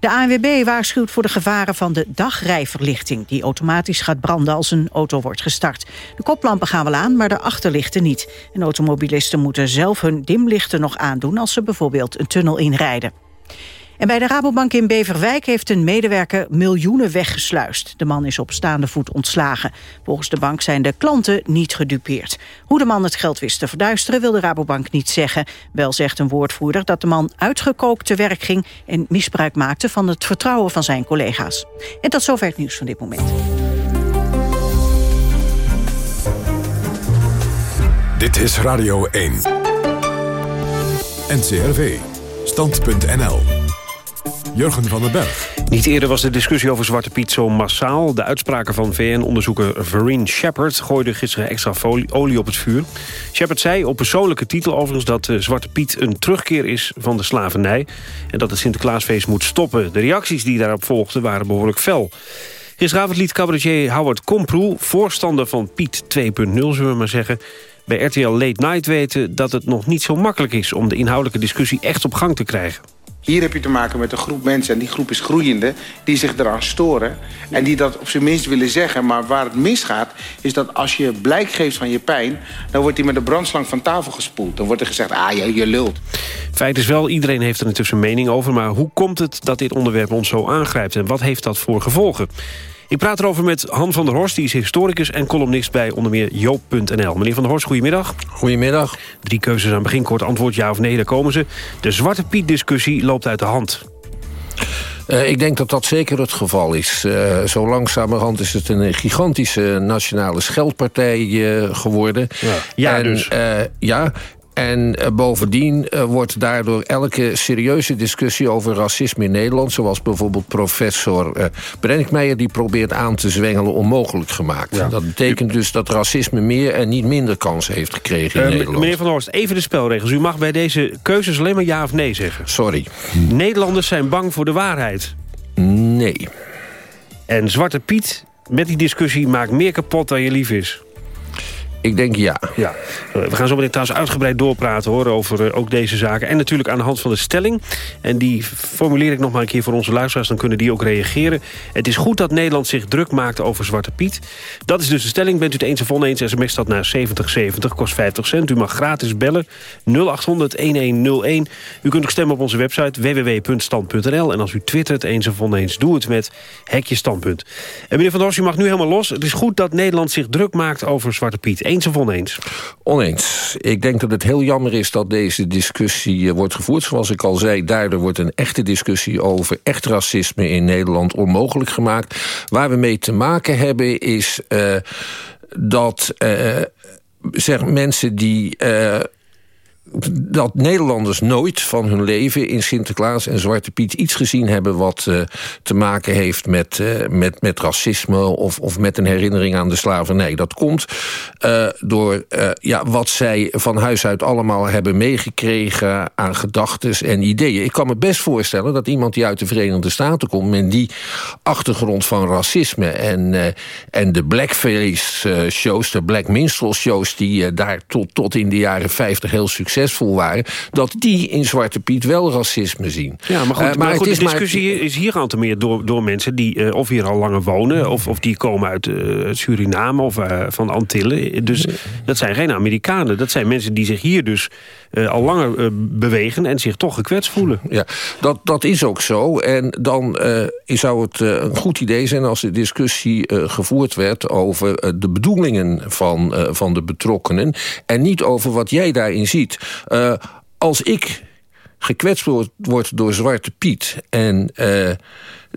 De ANWB waarschuwt voor de gevaren van de dagrijverlichting... die automatisch gaat branden als een auto wordt gestart. De koplampen gaan wel aan, maar de achterlichten niet. En automobilisten moeten zelf hun dimlichten nog aandoen... als ze bijvoorbeeld een tunnel inrijden. En bij de Rabobank in Beverwijk heeft een medewerker miljoenen weggesluist. De man is op staande voet ontslagen. Volgens de bank zijn de klanten niet gedupeerd. Hoe de man het geld wist te verduisteren wil de Rabobank niet zeggen. Wel zegt een woordvoerder dat de man uitgekookt te werk ging... en misbruik maakte van het vertrouwen van zijn collega's. En tot zover het nieuws van dit moment. Dit is Radio 1. NCRV. Stand.nl Jurgen van den Berg. Niet eerder was de discussie over Zwarte Piet zo massaal. De uitspraken van VN-onderzoeker Vereen Shepard... gooiden gisteren extra olie op het vuur. Shepard zei op persoonlijke titel overigens... dat Zwarte Piet een terugkeer is van de slavernij... en dat het Sinterklaasfeest moet stoppen. De reacties die daarop volgden waren behoorlijk fel. Gisteravond liet cabaretier Howard Komproe... voorstander van Piet 2.0, zullen we maar zeggen bij RTL Late Night weten dat het nog niet zo makkelijk is... om de inhoudelijke discussie echt op gang te krijgen. Hier heb je te maken met een groep mensen, en die groep is groeiende... die zich eraan storen en die dat op zijn minst willen zeggen. Maar waar het misgaat, is dat als je blijk geeft van je pijn... dan wordt die met de brandslang van tafel gespoeld. Dan wordt er gezegd, ah, je, je lult. Feit is wel, iedereen heeft er natuurlijk zijn mening over... maar hoe komt het dat dit onderwerp ons zo aangrijpt... en wat heeft dat voor gevolgen? Ik praat erover met Han van der Horst, die is historicus en columnist bij onder meer Joop.nl. Meneer van der Horst, goedemiddag. Goedemiddag. Drie keuzes aan het begin, kort antwoord ja of nee, daar komen ze. De Zwarte Piet-discussie loopt uit de hand. Uh, ik denk dat dat zeker het geval is. Uh, zo langzamerhand is het een gigantische nationale scheldpartij uh, geworden. Ja, ja en, dus. ja, en uh, bovendien uh, wordt daardoor elke serieuze discussie over racisme in Nederland... zoals bijvoorbeeld professor uh, Brenkmeijer... die probeert aan te zwengelen onmogelijk gemaakt. Ja. Dat betekent dus dat racisme meer en niet minder kans heeft gekregen in Nederland. Meneer Van Horst, even de spelregels. U mag bij deze keuzes alleen maar ja of nee zeggen. Sorry. Nederlanders zijn bang voor de waarheid. Nee. En Zwarte Piet met die discussie maakt meer kapot dan je lief is. Ik denk ja. ja. We gaan zo meteen trouwens uitgebreid doorpraten hoor, over uh, ook deze zaken. En natuurlijk aan de hand van de stelling. En die formuleer ik nog maar een keer voor onze luisteraars. Dan kunnen die ook reageren. Het is goed dat Nederland zich druk maakt over Zwarte Piet. Dat is dus de stelling. Bent u het eens of oneens? SMS dat naar 7070, kost 50 cent. U mag gratis bellen. 0800-1101. U kunt ook stemmen op onze website www.stand.nl. En als u twittert eens of oneens, doe het met Hekje Standpunt. En meneer Van Dors, u mag nu helemaal los. Het is goed dat Nederland zich druk maakt over Zwarte Piet Eens of oneens? Oneens. Ik denk dat het heel jammer is dat deze discussie wordt gevoerd. Zoals ik al zei, daardoor wordt een echte discussie over echt racisme in Nederland onmogelijk gemaakt. Waar we mee te maken hebben is dat zeg, mensen die dat Nederlanders nooit van hun leven in Sinterklaas en Zwarte Piet iets gezien hebben wat uh, te maken heeft met, uh, met, met racisme of, of met een herinnering aan de slavernij. Dat komt uh, door ja, wat zij van huis uit allemaal hebben meegekregen aan gedachten en ideeën. Ik kan me best voorstellen dat iemand die uit de Verenigde Staten komt met die achtergrond van racisme en, en de blackface shows, de black minstrel shows die daar tot, tot in de jaren 50 heel succesvol succesvol waren... dat die in Zwarte Piet wel racisme zien. Ja, maar goed, uh, maar, maar goed de discussie maar... is hier meer door, door mensen... die uh, of hier al langer wonen... of, of die komen uit uh, Suriname of van Antillen. Dus dat zijn geen Amerikanen. Dat zijn mensen die zich hier dus al langer bewegen... en zich toch gekwetst voelen. Ja, dat, dat is ook zo. En dan zou het een goed idee zijn als de discussie gevoerd werd... over de bedoelingen van, van de betrokkenen... en niet over wat jij daarin ziet. Uh, als ik gekwetst word, word door Zwarte Piet... en uh,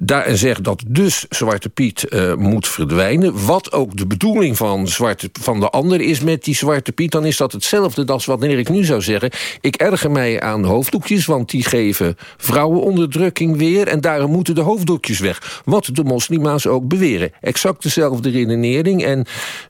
daar zegt dat dus Zwarte Piet uh, moet verdwijnen... wat ook de bedoeling van, Zwarte, van de ander is met die Zwarte Piet... dan is dat hetzelfde als wat ik nu zou zeggen. Ik erger mij aan hoofddoekjes, want die geven vrouwenonderdrukking weer... en daarom moeten de hoofddoekjes weg. Wat de moslima's ook beweren. Exact dezelfde redenering en...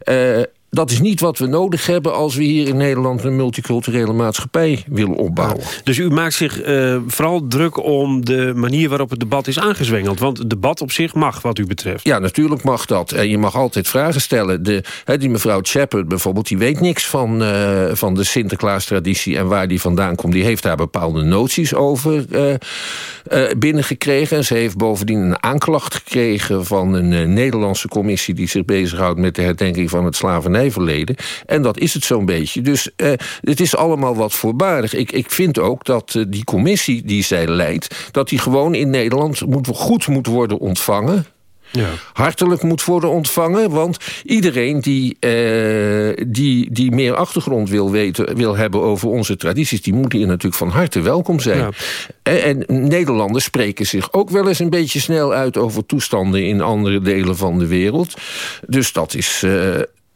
Uh, dat is niet wat we nodig hebben als we hier in Nederland een multiculturele maatschappij willen opbouwen. dus u maakt zich uh, vooral druk om de manier waarop het debat is aangezwengeld. Want het debat op zich mag wat u betreft. Ja, natuurlijk mag dat. En je mag altijd vragen stellen. De, die mevrouw Chappert bijvoorbeeld, die weet niks van, uh, van de Sinterklaas-traditie en waar die vandaan komt. Die heeft daar bepaalde noties over uh, binnengekregen. En ze heeft bovendien een aanklacht gekregen van een Nederlandse commissie die zich bezighoudt met de herdenking van het slavernij verleden. En dat is het zo'n beetje. Dus uh, het is allemaal wat voorbarig. Ik, ik vind ook dat uh, die commissie die zij leidt... dat die gewoon in Nederland moet, goed moet worden ontvangen ja. hartelijk moet worden ontvangen. Want iedereen die, uh, die, die meer achtergrond wil, weten, wil hebben over onze tradities... die moet hier natuurlijk van harte welkom zijn. Ja. En, en, Nederlanders spreken zich ook wel eens een beetje snel uit... over toestanden in andere delen van de wereld. Dus dat is,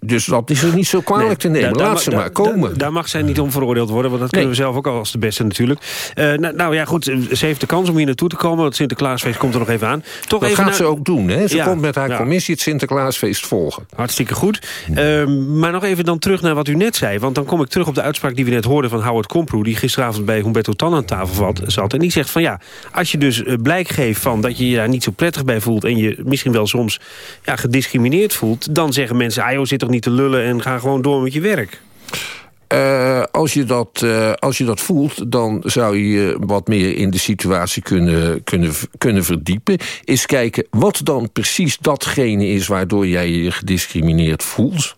dus dat is er niet zo kwalijk te nemen. Laat ze maar komen. Daar, mag zij niet om veroordeeld worden. Want dat kunnen we zelf ook al als de beste natuurlijk. Uh, nou, nou, ja, goed. Ze heeft de kans om hier naartoe te komen. Het Sinterklaasfeest komt er nog even aan. Toch dat even gaat ze ook doen. Hè? Ze komt met haar commissie het Sinterklaasfeest volgen. Hartstikke goed. Uh, maar nog even dan terug naar wat u net zei. Want dan kom ik terug op de uitspraak die we net hoorden van Howard Komproe... die gisteravond bij Humberto Tan aan tafel zat. En die zegt van ja, als je dus eh, blijk geeft van dat je je daar niet zo prettig bij voelt... en je misschien wel soms ja, gediscrimineerd voelt... dan zeggen mensen, ah joh, zit toch niet te lullen en ga gewoon door met je werk. Uh, als, je dat, uh, als je dat voelt, dan zou je wat meer in de situatie kunnen, kunnen, kunnen verdiepen. Is kijken wat dan precies datgene is waardoor jij je gediscrimineerd voelt.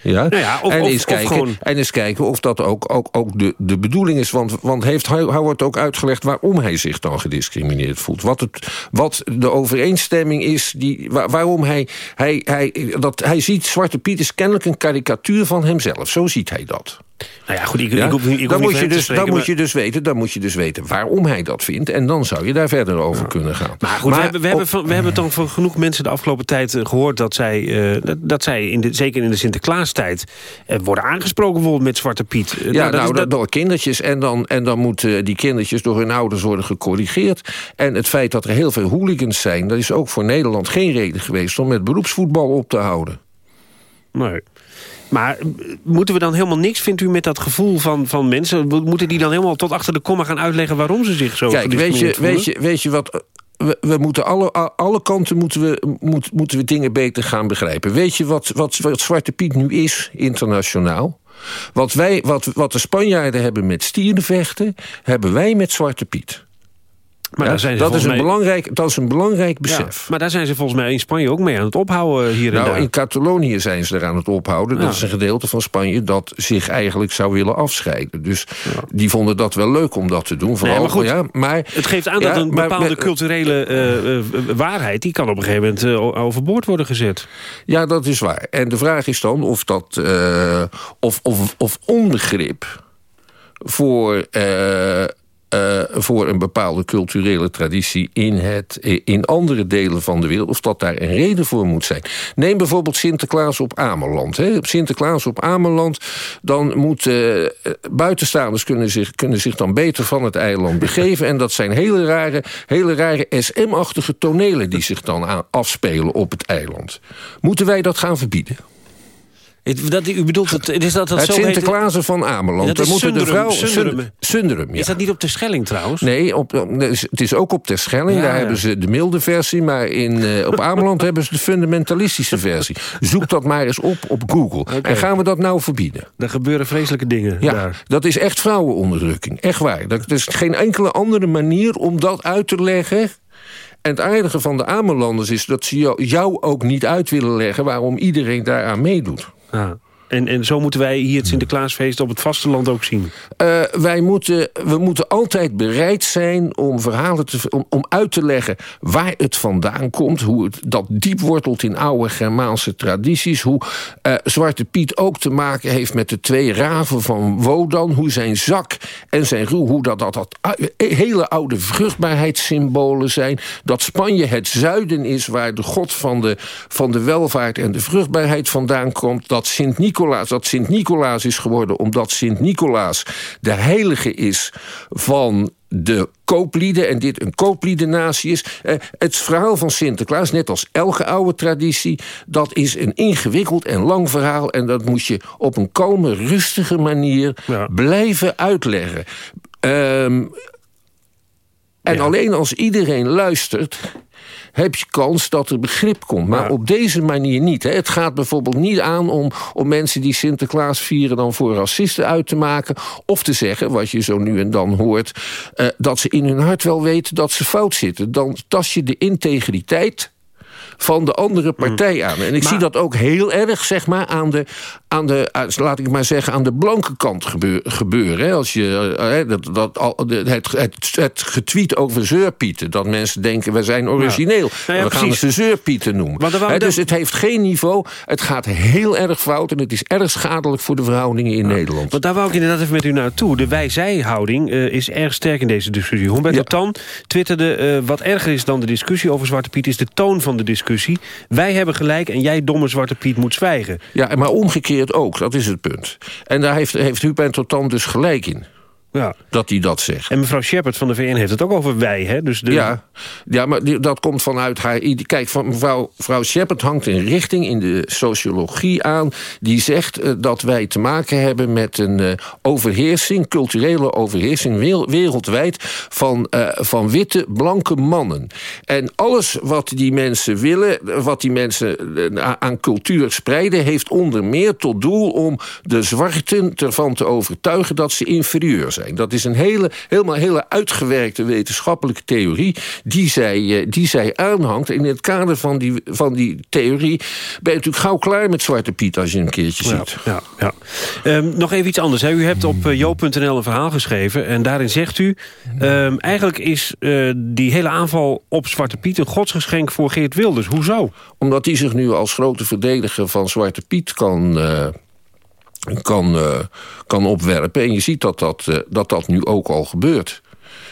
Ja? Nou ja, of, en, eens kijken, gewoon... en eens kijken of dat ook, ook, ook de, de bedoeling is. Want, want heeft Howard ook uitgelegd waarom hij zich dan gediscrimineerd voelt. Wat, het, wat de overeenstemming is, die, waarom hij, hij, hij, dat, hij ziet Zwarte Piet is kennelijk een karikatuur van hemzelf. Zo ziet hij dat. Nou ja, goed, ik, ik hoef, ik dan moet je dus, dan moet je dus weten, dan moet je dus weten waarom hij dat vindt. En dan zou je daar verder over kunnen gaan. Maar goed, we hebben, we, hebben van, we hebben toch van genoeg mensen de afgelopen tijd eh, gehoord... dat zij, uh, dat, zij in de, zeker in de Sinterklaastijd uh, worden aangesproken... bijvoorbeeld met Zwarte Piet. Ja, nou, nou dat, door kindertjes. En dan, en dan moeten die kindertjes door hun ouders worden gecorrigeerd. En het feit dat er heel veel hooligans zijn... dat is ook voor Nederland geen reden geweest om met beroepsvoetbal op te houden. Nee. Maar eh, moeten we dan helemaal niks, vindt u, met dat gevoel van, van mensen? Moeten die dan helemaal tot achter de komma gaan uitleggen... waarom ze zich zo Kijk, weet je, weet, je, weet je wat... We, we, moeten alle, alle kanten moeten we, moet, moeten we dingen beter gaan begrijpen. Weet je wat, wat, wat Zwarte Piet nu is, internationaal? Wat, wij, wat, wat de Spanjaarden hebben met stierenvechten... hebben wij met Zwarte Piet. Maar Ja, daar zijn ze dat, is een mij- belangrijk, dat is een belangrijk Ja, besef. maar daar zijn ze volgens mij in Spanje ook mee aan het ophouden hier en Nou, daar. in Catalonië zijn ze eraan het ophouden. Ja. Dat is een gedeelte van Spanje dat zich eigenlijk zou willen afscheiden. Dus die vonden dat wel leuk om dat te doen. Vooral, Nee, maar goed, ja, maar, Het geeft aan dat een bepaalde maar- culturele eh, eh, waarheid... die kan op een gegeven moment eh, overboord worden gezet. Ja, dat is waar. En de vraag is dan of dat eh, of, of, of onbegrip voor, eh, eh, voor een bepaalde culturele traditie in, het, in andere delen van de wereld, of dat daar een reden voor moet zijn. Neem bijvoorbeeld Sinterklaas op Ameland. Hè. Op Sinterklaas op Ameland, dan moeten eh, buitenstaanders kunnen zich, kunnen zich dan beter van het eiland begeven. En dat zijn hele rare, hele rare SM-achtige tonelen die zich dan aan, afspelen op het eiland. Moeten wij dat gaan verbieden? Dat, u bedoelt het, is dat, dat het zo heet- Sinterklaasen van Ameland. Dat Daar is moeten de vrouw, ja. Is dat niet op de Schelling trouwens? Nee, op, het is ook op Terschelling. Ja, Daar ja. hebben ze de milde versie. Maar in, eh, op Ameland hebben ze de fundamentalistische versie. Zoek dat maar eens op op Google. En gaan we dat nou verbieden? Er gebeuren vreselijke dingen Ja, daar. dat is echt vrouwenonderdrukking. Echt waar. Dat is geen enkele andere manier om dat uit te leggen. En het aardige van de Amelanders is dat ze jou, jou ook niet uit willen leggen... waarom iedereen daaraan meedoet. Ja. En, en zo moeten wij hier het Sinterklaasfeest op het vasteland ook zien. Eh, wij moeten, we moeten altijd bereid zijn om verhalen te, om, om uit te leggen waar het vandaan komt. Hoe het, dat diep wortelt in oude Germaanse tradities. Hoe eh, Zwarte Piet ook te maken heeft met de twee raven van Wodan. Hoe zijn zak en zijn roe, hoe dat, dat, dat u- hele oude vruchtbaarheidssymbolen zijn. Dat Spanje het zuiden is waar de god van de, van de welvaart en de vruchtbaarheid vandaan komt. Dat Sint-Nicolaas, dat Sint-Nicolaas is geworden omdat Sint-Nicolaas de heilige is van de kooplieden en dit een koopliedennatie is. Eh, het verhaal van Sinterklaas, net als elke oude traditie... dat is een ingewikkeld en lang verhaal... en dat moet je op een kalme, rustige manier blijven uitleggen. Ehm, en alleen als iedereen luistert heb je kans dat er begrip komt. Maar op deze manier niet. Hè. Het gaat bijvoorbeeld niet aan om, om mensen die Sinterklaas vieren... dan voor racisten uit te maken. Of te zeggen, wat je zo nu en dan hoort... eh, dat ze in hun hart wel weten dat ze fout zitten. Dan tast je de integriteit van de andere partij aan. En ik zie dat ook heel erg, zeg maar, aan de, aan de aan- laat ik maar zeggen, aan de blanke kant gebeur- gebeuren. Hè. Als je, eh, hè, dat, dat, al- het, het, het getweet over zeurpieten, dat mensen denken, we zijn origineel. Nou ja, we gaan ze zeurpieten noemen. Hè, dus het heeft geen niveau, het gaat heel erg fout... en het is erg schadelijk voor de verhoudingen in Nederland. Want daar wou ik inderdaad even met u naartoe. De wij-zij-houding eh, is erg sterk in deze discussie. Humberto Tan twitterde... eh, wat erger is dan de discussie over Zwarte Piet... is de toon van de discussie. Wij hebben gelijk en jij domme Zwarte Piet moet zwijgen. Ja, maar omgekeerd ook, dat is het punt. En daar heeft, heeft Huub Totan dus gelijk in. Ja. Dat hij dat zegt. En mevrouw Shepard van de VN heeft het ook over wij. Hè? Dus de... Ja, ja, maar die- dat komt vanuit haar... Kijk, van mevrouw, mevrouw Shepard hangt een richting in de sociologie aan... die zegt eh, dat wij te maken hebben met een eh, overheersing... culturele overheersing werel- wereldwijd... Van, eh, van witte, blanke mannen. En alles wat die mensen willen... wat die mensen aan cultuur spreiden... heeft onder meer tot doel om de zwarten ervan te overtuigen... dat ze inferieur zijn. Dat is een hele, helemaal hele uitgewerkte wetenschappelijke theorie... die zij, eh, die zij aanhangt. In het kader van die, van die theorie... ben je natuurlijk gauw klaar met Zwarte Piet... als je hem een keertje Ja, ziet. ja, ja. Ehm, nog even iets anders. Hè. U hebt op eh, joop.nl een verhaal geschreven. En daarin zegt u... ehm, eigenlijk is eh, die hele aanval op Zwarte Piet... een godsgeschenk voor Geert Wilders. Hoezo? Omdat hij zich nu als grote verdediger van Zwarte Piet kan... kan, eh, kan opwerpen. En je ziet dat dat, eh, dat, dat nu ook al gebeurt.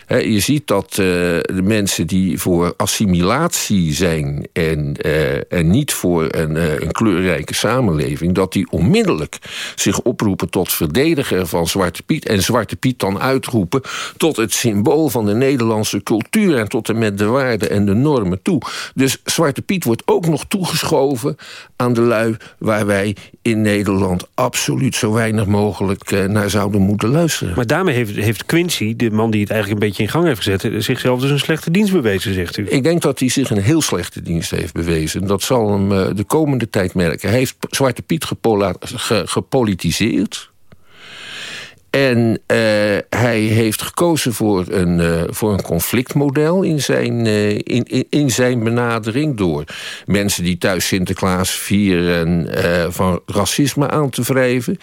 Je ziet dat eh, de mensen die voor assimilatie zijn... en, eh, en niet voor een, eh, een kleurrijke samenleving... dat die onmiddellijk zich oproepen tot verdediger van Zwarte Piet... en Zwarte Piet dan uitroepen tot het symbool van de Nederlandse cultuur... en tot en met de waarden en de normen toe. Dus Zwarte Piet wordt ook nog toegeschoven aan de lui... waar wij in Nederland absoluut zo weinig mogelijk naar zouden moeten luisteren. Maar daarmee heeft, heeft Quincy, de man die het eigenlijk een beetje in gang heeft gezet... eh, zichzelf dus een slechte dienst bewezen, zegt u. Ik denk dat hij zich een heel slechte dienst heeft bewezen. Dat zal hem eh, de komende tijd merken. Hij heeft Zwarte Piet gepolitiseerd. En uh, hij heeft gekozen voor een, uh, voor een conflictmodel in zijn, in, in, in, zijn benadering... door mensen die thuis Sinterklaas vieren van racisme aan te wrijven.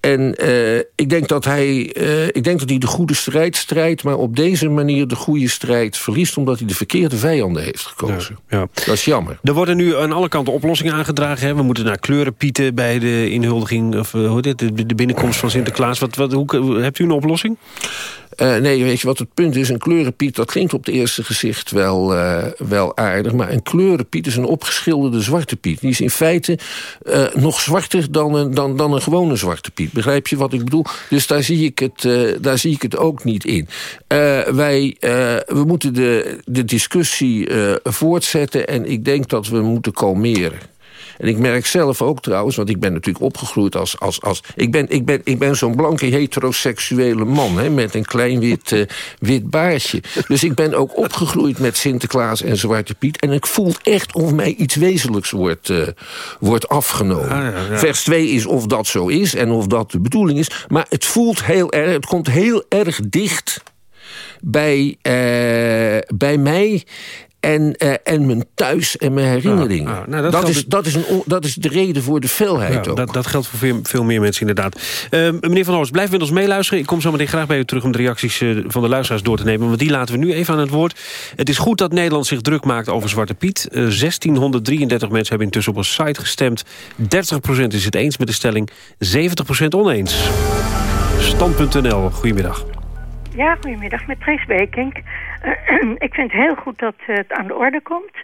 En uh, ik, denk dat hij, uh, ik denk dat hij de goede strijd strijdt... maar op deze manier de goede strijd verliest... omdat hij de verkeerde vijanden heeft gekozen. Ja, ja. Dat is jammer. Er worden nu aan alle kanten oplossingen aangedragen. Hè? We moeten naar kleurenpieten bij de inhuldiging... of uh, hoe dit, de, de binnenkomst van Sinterklaas. Wat, wat, hoe, hebt u een oplossing? Uh, nee, weet je wat het punt is? Een kleurenpiet, dat klinkt op het eerste gezicht wel, uh, wel aardig... maar een kleurenpiet is een opgeschilderde zwarte piet. Die is in feite uh, nog zwarter dan een, dan, dan een gewone zwarte piet. Begrijp je wat ik bedoel? Dus daar zie ik het, daar zie ik het ook niet in. wij, we moeten de, de discussie voortzetten... en ik denk dat we moeten kalmeren. En ik merk zelf ook trouwens, want ik ben natuurlijk opgegroeid als... als, als ik ben, ik ben, ik ben zo'n blanke heteroseksuele man hè, met een klein wit, uh, wit baardje. Dus ik ben ook opgegroeid met Sinterklaas en Zwarte Piet. En ik voel echt of mij iets wezenlijks wordt, uh, wordt afgenomen. Ah, ja, ja. Vers 2 is of dat zo is en of dat de bedoeling is. Maar het voelt heel erg, het komt heel erg dicht bij, uh, bij mij en, uh, en mijn thuis en mijn herinneringen. Ja, nou, dat, dat, is, dat, is een, dat is de reden voor de felheid ja, ook. Dat, dat geldt voor veel, veel meer mensen inderdaad. Uh, meneer Van Horst, blijf met ons meeluisteren. Ik kom zo meteen graag bij u terug om de reacties uh, van de luisteraars door te nemen. Want die laten we nu even aan het woord. Het is goed dat Nederland zich druk maakt over Zwarte Piet. 1633 mensen hebben intussen op een site gestemd. 30% is het eens met de stelling, 70% oneens. Stand.nl, goedemiddag. Ja, goedemiddag, met Trace Bekink. Ik vind het heel goed dat het aan de orde komt.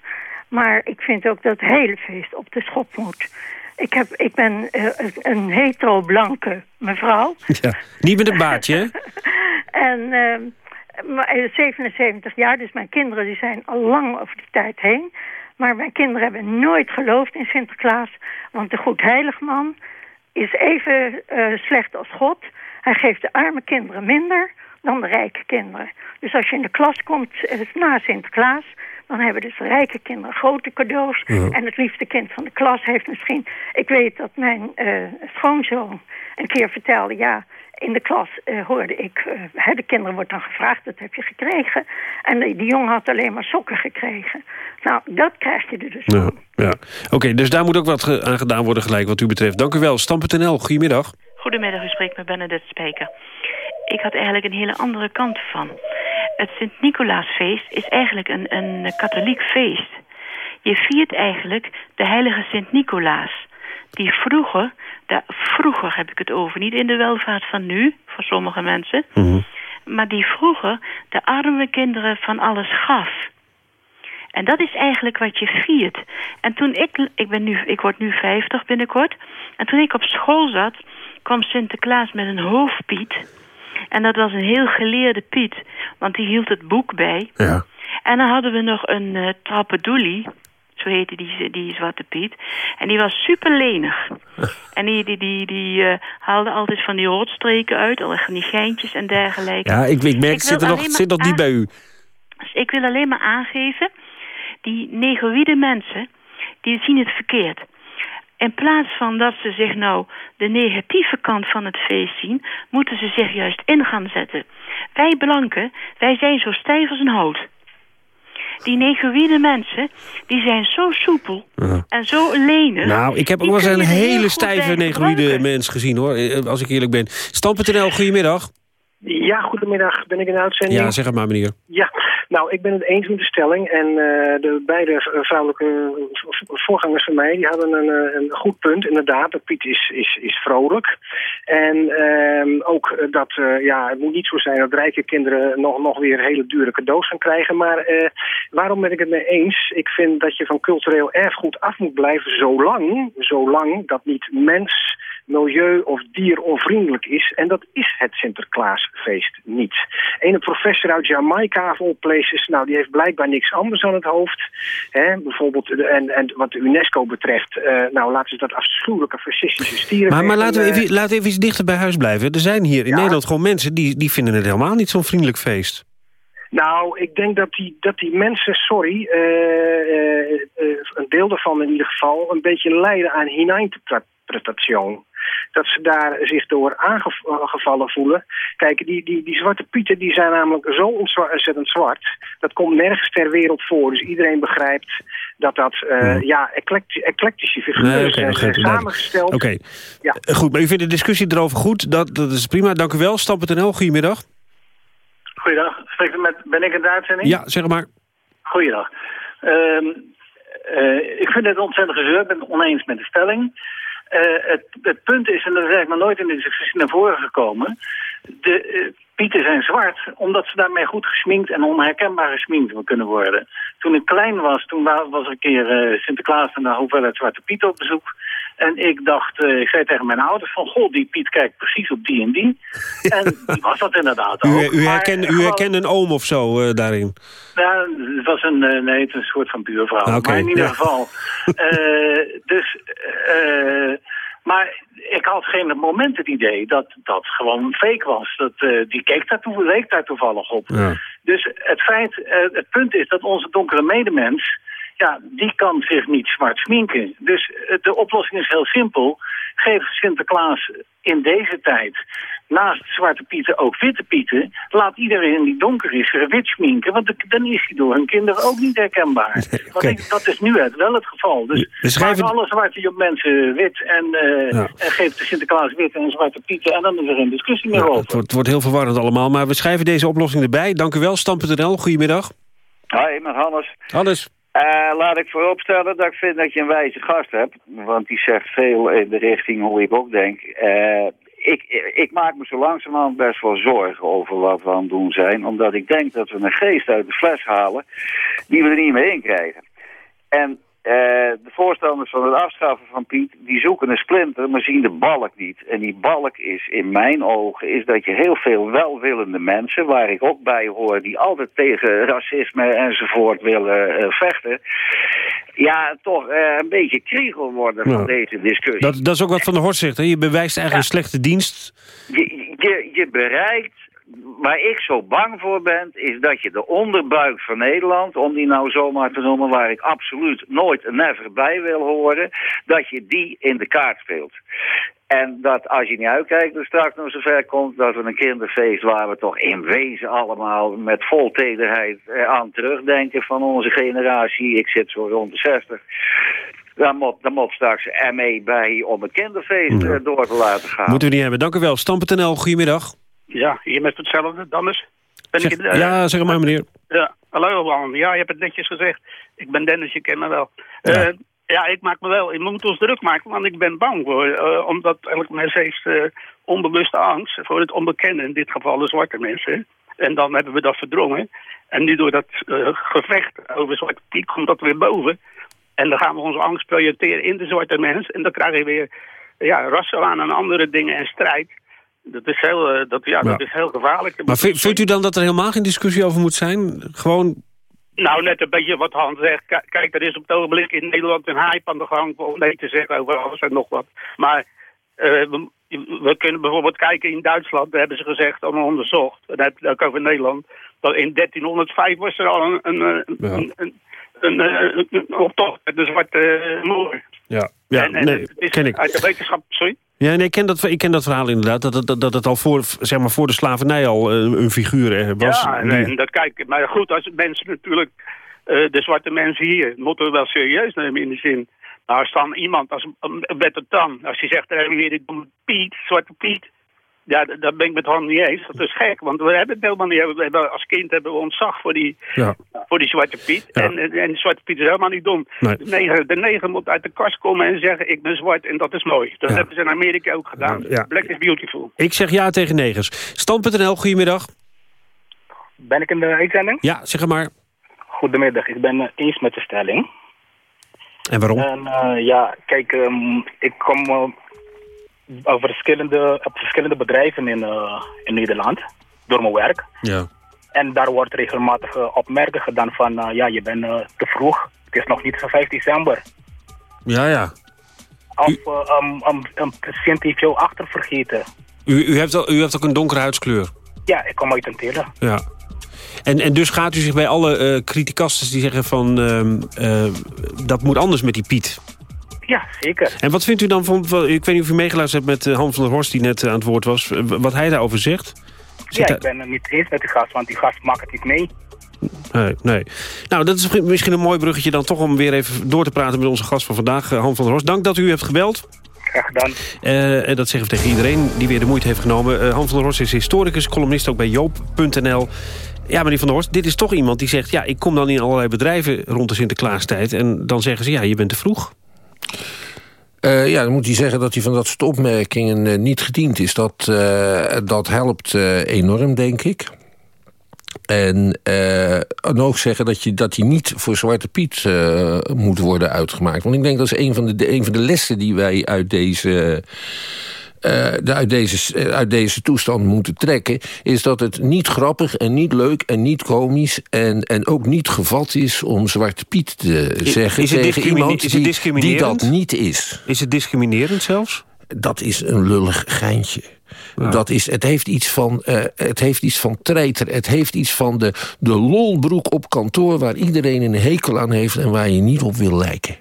Maar ik vind ook dat het hele feest op de schop moet. Ik, heb, ik ben uh, een hetero-blanke mevrouw. Ja, niet met een baardje, En uh, 77 jaar, dus mijn kinderen die zijn al lang over de tijd heen. Maar mijn kinderen hebben nooit geloofd in Sinterklaas. Want de goed heiligman is even uh, slecht als God. Hij geeft de arme kinderen minder dan de rijke kinderen. Dus als je in de klas komt na Sinterklaas... dan hebben dus rijke kinderen grote cadeaus. Ja. En het liefste kind van de klas heeft misschien... Ik weet dat mijn uh, schoonzoon een keer vertelde... ja, in de klas uh, hoorde ik... Uh, de kinderen wordt dan gevraagd, dat heb je gekregen. En die, die jongen had alleen maar sokken gekregen. Nou, dat krijg je er dus ja, ja. Oké, okay, dus daar moet ook wat aan gedaan worden gelijk wat u betreft. Dank u wel. Stam.nl, goedemiddag. Goedemiddag, u spreekt met Benedict Speker ik had eigenlijk een hele andere kant van. Het Sint-Nicolaasfeest is eigenlijk een, een katholiek feest. Je viert eigenlijk de heilige Sint-Nicolaas. Die vroeger, de, vroeger heb ik het over, niet in de welvaart van nu, voor sommige mensen... Mm -hmm. maar die vroeger de arme kinderen van alles gaf. En dat is eigenlijk wat je viert. En toen ik, ik, ben nu, ik word nu 50 binnenkort... en toen ik op school zat, kwam Sinterklaas met een hoofdpiet... En dat was een heel geleerde Piet, want die hield het boek bij. Ja. En dan hadden we nog een uh, trappedoelie, zo heette die, die Zwarte Piet. En die was super lenig. en die, die, die, die uh, haalde altijd van die rotstreken uit, al die geintjes en dergelijke. Ja, ik, ik merk, ik zit er nog, zit nog niet bij u. Dus ik wil alleen maar aangeven, die negroïde mensen, die zien het verkeerd. In plaats van dat ze zich nou de negatieve kant van het feest zien... moeten ze zich juist in gaan zetten. Wij blanken, wij zijn zo stijf als een hout. Die negroïde mensen, die zijn zo soepel en zo lenig. Nou, ik heb ook wel eens een hele stijve negroïde mens gezien, hoor. Als ik eerlijk ben. Stam.nl, goedemiddag. Ja, goedemiddag. Ben ik in de uitzending? Ja, zeg het maar, meneer. Ja, nou, ik ben het eens met de stelling. En uh, de beide vrouwelijke voorgangers van mij, die hadden een, een goed punt. Inderdaad, Piet is, is, is vrolijk. En uh, ook dat, uh, ja, het moet niet zo zijn dat rijke kinderen nog, nog weer hele dure cadeaus gaan krijgen. Maar waarom ben ik het mee eens? Ik vind dat je van cultureel erfgoed af moet blijven zolang, zolang dat niet mens milieu- of dieronvriendelijk is. En dat is het Sinterklaasfeest niet. Een professor uit Jamaica, of all places, nou, die heeft blijkbaar niks anders aan het hoofd. Hè, bijvoorbeeld, en, en wat de UNESCO betreft, uh, nou, laten ze dat afschuwelijke fascistische stieren... Maar, maar laten, we even, laten we even iets dichter bij huis blijven. Er zijn hier in ja. Nederland gewoon mensen die, die vinden het helemaal niet zo'n vriendelijk feest. Nou, ik denk dat die, dat die mensen, sorry, uh, uh, een deel daarvan in ieder geval... een beetje lijden aan hineinterpretatie. Dat ze daar zich door aangevallen voelen. Kijk, die, die, die zwarte pieten die zijn namelijk zo ontzettend zwart. Dat komt nergens ter wereld voor. Dus iedereen begrijpt dat dat uh, ja, eclectische figuren nee, okay, zijn samengesteld. Oké, ja. goed. Maar u vindt de discussie erover goed. Dat, dat is prima. Dank u wel. Stam.nl, goedemiddag. Goeiedag. Spreek met, ben ik in de uitzending? Ja, zeg maar. Goeiedag. Uh, ik vind het ontzettend gezeur. Ik ben het oneens met de stelling. Uh, het, het, punt is, en dat is eigenlijk nog nooit in de discussie naar voren gekomen... De, Pieten zijn zwart, omdat ze daarmee goed gesminkt en onherkenbaar gesminkt kunnen worden. Toen ik klein was, toen was er een keer uh, Sinterklaas en de hoeveelheid Zwarte Piet op bezoek. En ik dacht, uh, ik zei tegen mijn ouders van, goh, die Piet kijkt precies op die en die. En die was dat inderdaad ook. U, u, herkende, u herkende een oom of zo uh, daarin? Ja, het was een, nee, het een soort van buurvrouw. Okay, maar in ieder ja. geval. dus... Maar ik had geen moment het idee dat dat gewoon fake was. Dat, uh, die keek daar, toe, leek daar toevallig op. Ja. Dus het feit, uh, het punt is dat onze donkere medemens... ja, die kan zich niet zwart sminken. Dus uh, de oplossing is heel simpel. Geef Sinterklaas in deze tijd naast zwarte pieten ook witte pieten... laat iedereen die donker is wit sminken... want dan is hij door hun kinderen ook niet herkenbaar. Nee, okay. want ik, dat is nu het, wel het geval. Dus schrijven... maak alle zwarte mensen wit... En, uh, ja. en geef de Sinterklaas wit en zwarte pieten... en dan is er geen discussie meer ja, over. Het wordt, het wordt, heel verwarrend allemaal, maar we schrijven deze oplossing erbij. Dank u wel, Stam.nl. Goedemiddag. Hi, met Hannes. Hannes. Uh, laat ik vooropstellen dat ik vind dat je een wijze gast hebt. Want die zegt veel in de richting hoe ik ook denk. Uh, ik, ik maak me zo langzamerhand best wel zorgen over wat we aan het doen zijn. Omdat ik denk dat we een geest uit de fles halen die we er niet meer in krijgen. En uh, de voorstanders van het afschaffen van Piet, die zoeken een splinter, maar zien de balk niet. En die balk is in mijn ogen, is dat je heel veel welwillende mensen, waar ik ook bij hoor, die altijd tegen racisme enzovoort willen uh, vechten, ja, toch uh, een beetje kriegel worden van deze discussie. Dat, dat is ook wat Van der Horst zegt, hè? je bewijst eigenlijk ja. een slechte dienst. Je, je, je bereikt waar ik zo bang voor ben, is dat je de onderbuik van Nederland, om die nou zomaar te noemen, waar ik absoluut nooit en never bij wil horen, dat je die in de kaart speelt. En dat als je niet uitkijkt, dus straks nog zover komt dat we een kinderfeest waar we toch in wezen allemaal met vol tederheid aan terugdenken van onze generatie. Ik zit zo rond de 60. Dan moet, dan moet straks ME bij om een kinderfeest ja. door te laten gaan. Moeten we niet hebben. Dank u wel. Stam.nl, goedemiddag. Ja, hier met hetzelfde, Dennis. Ben zeg, ik, uh, ja, zeg maar meneer. Ja, hallo man. Ja, je hebt het netjes gezegd. Ik ben Dennis, je kent me wel. Ja. Uh, ja, ik maak me wel, ik moet ons druk maken, want ik ben bang voor. Uh, omdat elk mens heeft onbewuste angst voor het onbekende. In dit geval de zwarte mensen. En dan hebben we dat verdrongen. En nu door dat gevecht over Zwarte Piet komt dat weer boven. En dan gaan we onze angst projecteren in de zwarte mens. En dan krijg je weer ja, rassen aan en andere dingen en strijd. Dat is heel, dat, ja, ja. dat is heel gevaarlijk. Maar vindt, vindt u dan dat er helemaal geen discussie over moet zijn? Gewoon... Nou, net een beetje wat Hans zegt. Kijk, er is op het ogenblik in Nederland een hype aan de gang... om nee te zeggen over alles en nog wat. Maar uh, we, we, kunnen bijvoorbeeld kijken in Duitsland... daar hebben ze gezegd, allemaal onderzocht... en dat heb ik ook over Nederland... dat in 1305 was er al een, een, ja. een, een, een, een, een optocht met de zwarte moor. Ja, ja en, en nee, het is ken ik. Uit de wetenschap, sorry? Ja, nee, ik ken dat, ik ken dat verhaal inderdaad. Dat, dat, dat het al voor, zeg maar, voor de slavernij al een, een figuur was. Ja, nee, en dat kijk, maar goed, als mensen natuurlijk... Uh, de zwarte mensen hier moeten we wel serieus nemen in de zin... Nou, als dan iemand, als Bette Tan, als je zegt, er we weer die Piet, Zwarte Piet... Ja, dat ben ik met Han niet eens. Dat is gek, want we hebben het helemaal niet. We hebben, als kind hebben we ontzag voor die, ja. voor die Zwarte Piet. Ja. En, en die Zwarte Piet is helemaal niet dom. Nee. De, negen, de negen moet uit de kast komen en zeggen, ik ben zwart en dat is mooi. Dat Ja. hebben ze in Amerika ook gedaan. Ja. Black is beautiful. Ik zeg ja tegen negers. Stand.nl, goedemiddag. Ben ik in de uitzending? Ja, zeg maar. Goedemiddag, ik ben uh, eens met de stelling. En waarom? En uh, ja, kijk, um, ik kom uh, verschillende, op verschillende bedrijven in, in Nederland door mijn werk. Ja. En daar wordt regelmatig opmerkingen gedaan van, ja, je bent te vroeg. Het is nog niet 5 december. Ja, ja. Of u... um, um, een patiënt heeft jou achter vergeten. U, u, heeft al, u heeft ook een donkere huidskleur. Ja, ik kom uit een telen. Ja. En, en dus gaat u zich bij alle uh, criticasters die zeggen van... Uh, uh, dat moet anders met die Piet. Ja, zeker. En wat vindt u dan van, ik weet niet of u meegeluisterd hebt met Hans van der Horst... die net aan het woord was, wat hij daarover zegt? ja, ik ben het niet eens met de gast, want die gast maakt het niet mee. Nee, nee. Nou, dat is misschien een mooi bruggetje dan toch om weer even door te praten met onze gast van vandaag, Han van der Horst. Dank dat u heeft gebeld. Graag gedaan. Uh, en dat zeggen we tegen iedereen die weer de moeite heeft genomen. Uh, Han van der Horst is historicus, columnist ook bij Joop.nl. Ja, meneer Van der Horst, dit is toch iemand die zegt... ja, ik kom dan in allerlei bedrijven rond de Sinterklaastijd... en dan zeggen ze, ja, je bent te vroeg. Uh, ja, dan moet hij zeggen dat hij van dat soort opmerkingen uh, niet gediend is. Dat, uh, dat helpt enorm, denk ik. En, en ook zeggen dat, je, dat hij niet voor Zwarte Piet moet worden uitgemaakt. Want ik denk dat is een van de, een van de lessen die wij uit deze uh, uit, deze, eh, uit deze toestand moeten trekken... is dat het niet grappig en niet leuk en niet komisch... en, en ook niet gevat is om Zwarte Piet te zeggen is tegen iemand die, die dat niet is. Is het discriminerend zelfs? Dat is een lullig geintje. Dat is, het, heeft iets van, uh, het heeft iets van treiter. Het heeft iets van de, de lolbroek op kantoor... waar iedereen een hekel aan heeft en waar je niet op wil lijken.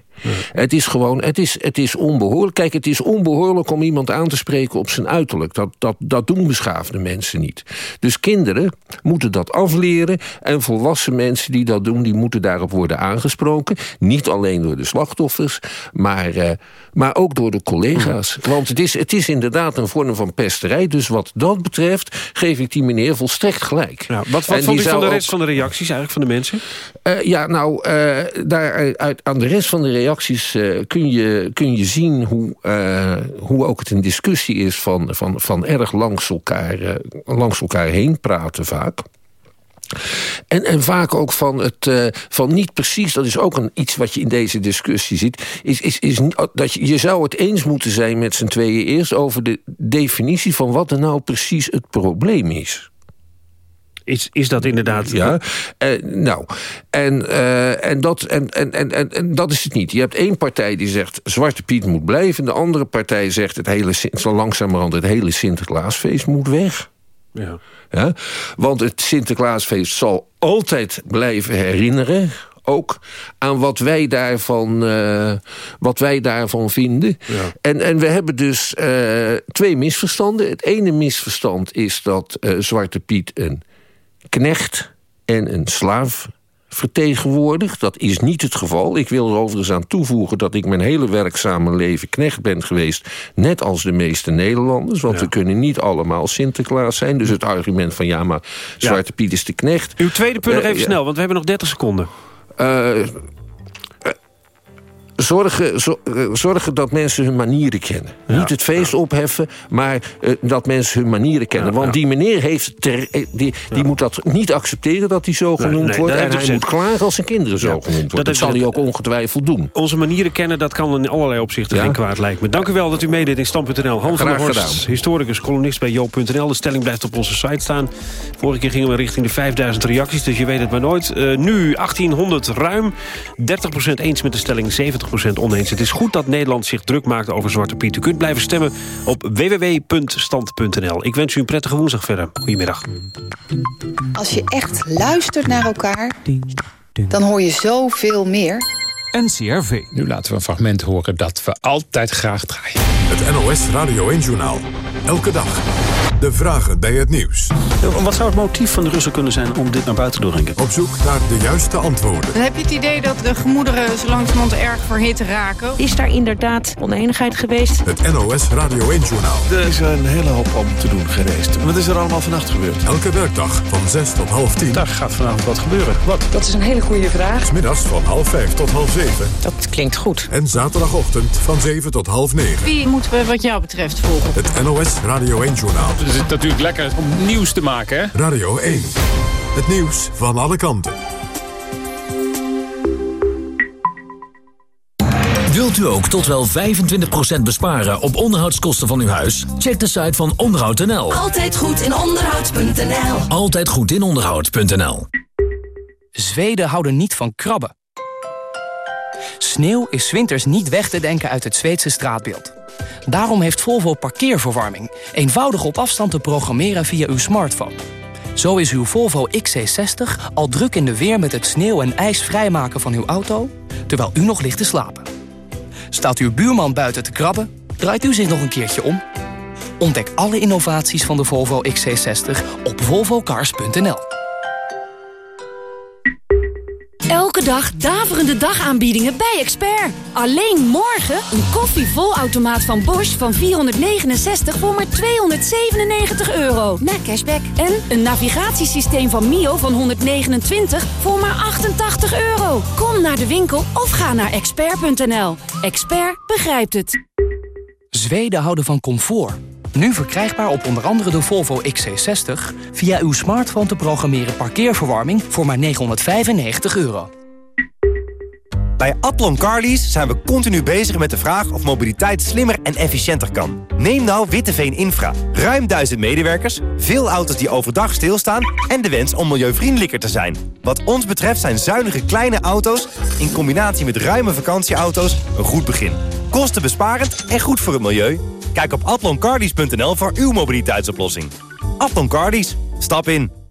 Het is gewoon, het is, het is onbehoorlijk. Kijk, het is onbehoorlijk om iemand aan te spreken op zijn uiterlijk. Dat, dat, dat doen beschaafde mensen niet. Dus kinderen moeten dat afleren. En volwassen mensen die dat doen, die moeten daarop worden aangesproken. Niet alleen door de slachtoffers, maar, uh, maar ook door de collega's. Want het is, het is inderdaad een vorm van pesterij. Dus wat dat betreft geef ik die meneer volstrekt gelijk. Ja, wat wat vond u van de rest van de reacties eigenlijk van de mensen? Uh, ja, nou, uh, daar, uit, aan de rest van de reacties uh, kun, je, kun je zien hoe, uh, hoe ook het een discussie is van, van, van erg langs elkaar, uh, langs elkaar heen praten vaak. En, en vaak ook van, het, van niet precies, dat is ook een, iets wat je in deze discussie ziet... is, is, is dat je, je zou het eens moeten zijn met z'n tweeën eerst... over de definitie van wat er nou precies het probleem is. Is, is dat inderdaad... Ja, uh, nou, en, uh, en, dat, en, en, en, en dat is het niet. Je hebt één partij die zegt Zwarte Piet moet blijven... de andere partij zegt het hele, zo langzamerhand het hele Sinterklaasfeest moet weg. Ja. Ja? Want het Sinterklaasfeest zal altijd blijven herinneren ook aan wat wij daarvan, uh, wat wij daarvan vinden. Ja. En, en we hebben dus uh, twee misverstanden. Het ene misverstand is dat uh, Zwarte Piet een knecht en een slaaf vertegenwoordigd. Dat is niet het geval. Ik wil er overigens aan toevoegen dat ik mijn hele werkzame leven knecht ben geweest. Net als de meeste Nederlanders. Want we kunnen niet allemaal Sinterklaas zijn. Dus het argument van ja, maar Zwarte Piet is de knecht. Uw tweede punt nog even snel, want we hebben nog 30 seconden. Uh, zorgen, eh, zorgen dat mensen hun manieren kennen. Niet het feest opheffen, maar uh, dat mensen hun manieren kennen. Want die meneer heeft ter, eh, die, die moet dat niet accepteren dat hij zo genoemd nee, wordt. En hij moet klagen als zijn kinderen zo genoemd worden. Dat, dat zal hij ook ongetwijfeld doen. Onze manieren kennen, dat kan in allerlei opzichten geen kwaad lijkt me. Dank u wel dat u meedeed in Stand.nl. Hans van der Horst, historicus, columnist bij Joop.nl. De stelling blijft op onze site staan. Vorige keer gingen we richting de 5000 reacties, dus je weet het maar nooit. Uh, nu 1800 ruim. 30% eens met de stelling, 70 oneens. Het is goed dat Nederland zich druk maakt over Zwarte Piet. U kunt blijven stemmen op www.stand.nl. Ik wens u een prettige woensdag verder. Goedemiddag. Als je echt luistert naar elkaar, dan hoor je zoveel meer. NCRV. Nu laten we een fragment horen dat we altijd graag draaien. Het NOS Radio 1 Journaal. Elke dag. De vragen bij het nieuws. Wat zou het motief van de Russen kunnen zijn om dit naar buiten te brengen? Op zoek naar de juiste antwoorden. Dan heb je het idee dat de gemoederen zo langzamerhand erg verhit raken. Is daar inderdaad oneenigheid geweest? Het NOS Radio 1-journaal. Er is een hele hoop om te doen geweest. Wat is er allemaal vannacht gebeurd? Elke werkdag van 6 tot half 10. Daar gaat vanavond wat gebeuren. Wat? Dat is een hele goede vraag. Smiddags van half 5 tot half 7. Dat klinkt goed. En zaterdagochtend van 7 tot half 9. Wie moeten we wat jou betreft volgen? Het NOS Radio 1-journaal. Het is natuurlijk lekker om nieuws te maken, hè? Radio 1. Het nieuws van alle kanten. Wilt u ook tot wel 25% besparen op onderhoudskosten van uw huis? Check de site van onderhoud.nl. Altijd goed in onderhoud.nl. Altijd goed in onderhoud.nl. Zweden houden niet van krabben. Sneeuw is winters niet weg te denken uit het Zweedse straatbeeld. Daarom heeft Volvo parkeerverwarming. Eenvoudig op afstand te programmeren via uw smartphone. Zo is uw Volvo XC60 al druk in de weer met het sneeuw en ijs vrijmaken van uw auto... terwijl u nog ligt te slapen. Staat uw buurman buiten te krabben? Draait u zich nog een keertje om? Ontdek alle innovaties van de Volvo XC60 op volvocars.nl. Elke dag daverende dagaanbiedingen bij Expert. Alleen morgen een koffie volautomaat van Bosch van 469 voor maar 297 euro. Na cashback. En een navigatiesysteem van Mio van 129 voor maar 88 euro. Kom naar de winkel of ga naar expert.nl. Expert begrijpt het. Zweden houden van comfort. Nu verkrijgbaar op onder andere de Volvo XC60... via uw smartphone te programmeren parkeerverwarming voor maar 995 euro. Bij Atlon Carlies zijn we continu bezig met de vraag of mobiliteit slimmer en efficiënter kan. Neem nou Witteveen Infra. Ruim duizend medewerkers, veel auto's die overdag stilstaan... en de wens om milieuvriendelijker te zijn. Wat ons betreft zijn zuinige kleine auto's... in combinatie met ruime vakantieauto's een goed begin. Kostenbesparend en goed voor het milieu. Kijk op atloncardies.nl voor uw mobiliteitsoplossing. Atlon Cardies. Stap in.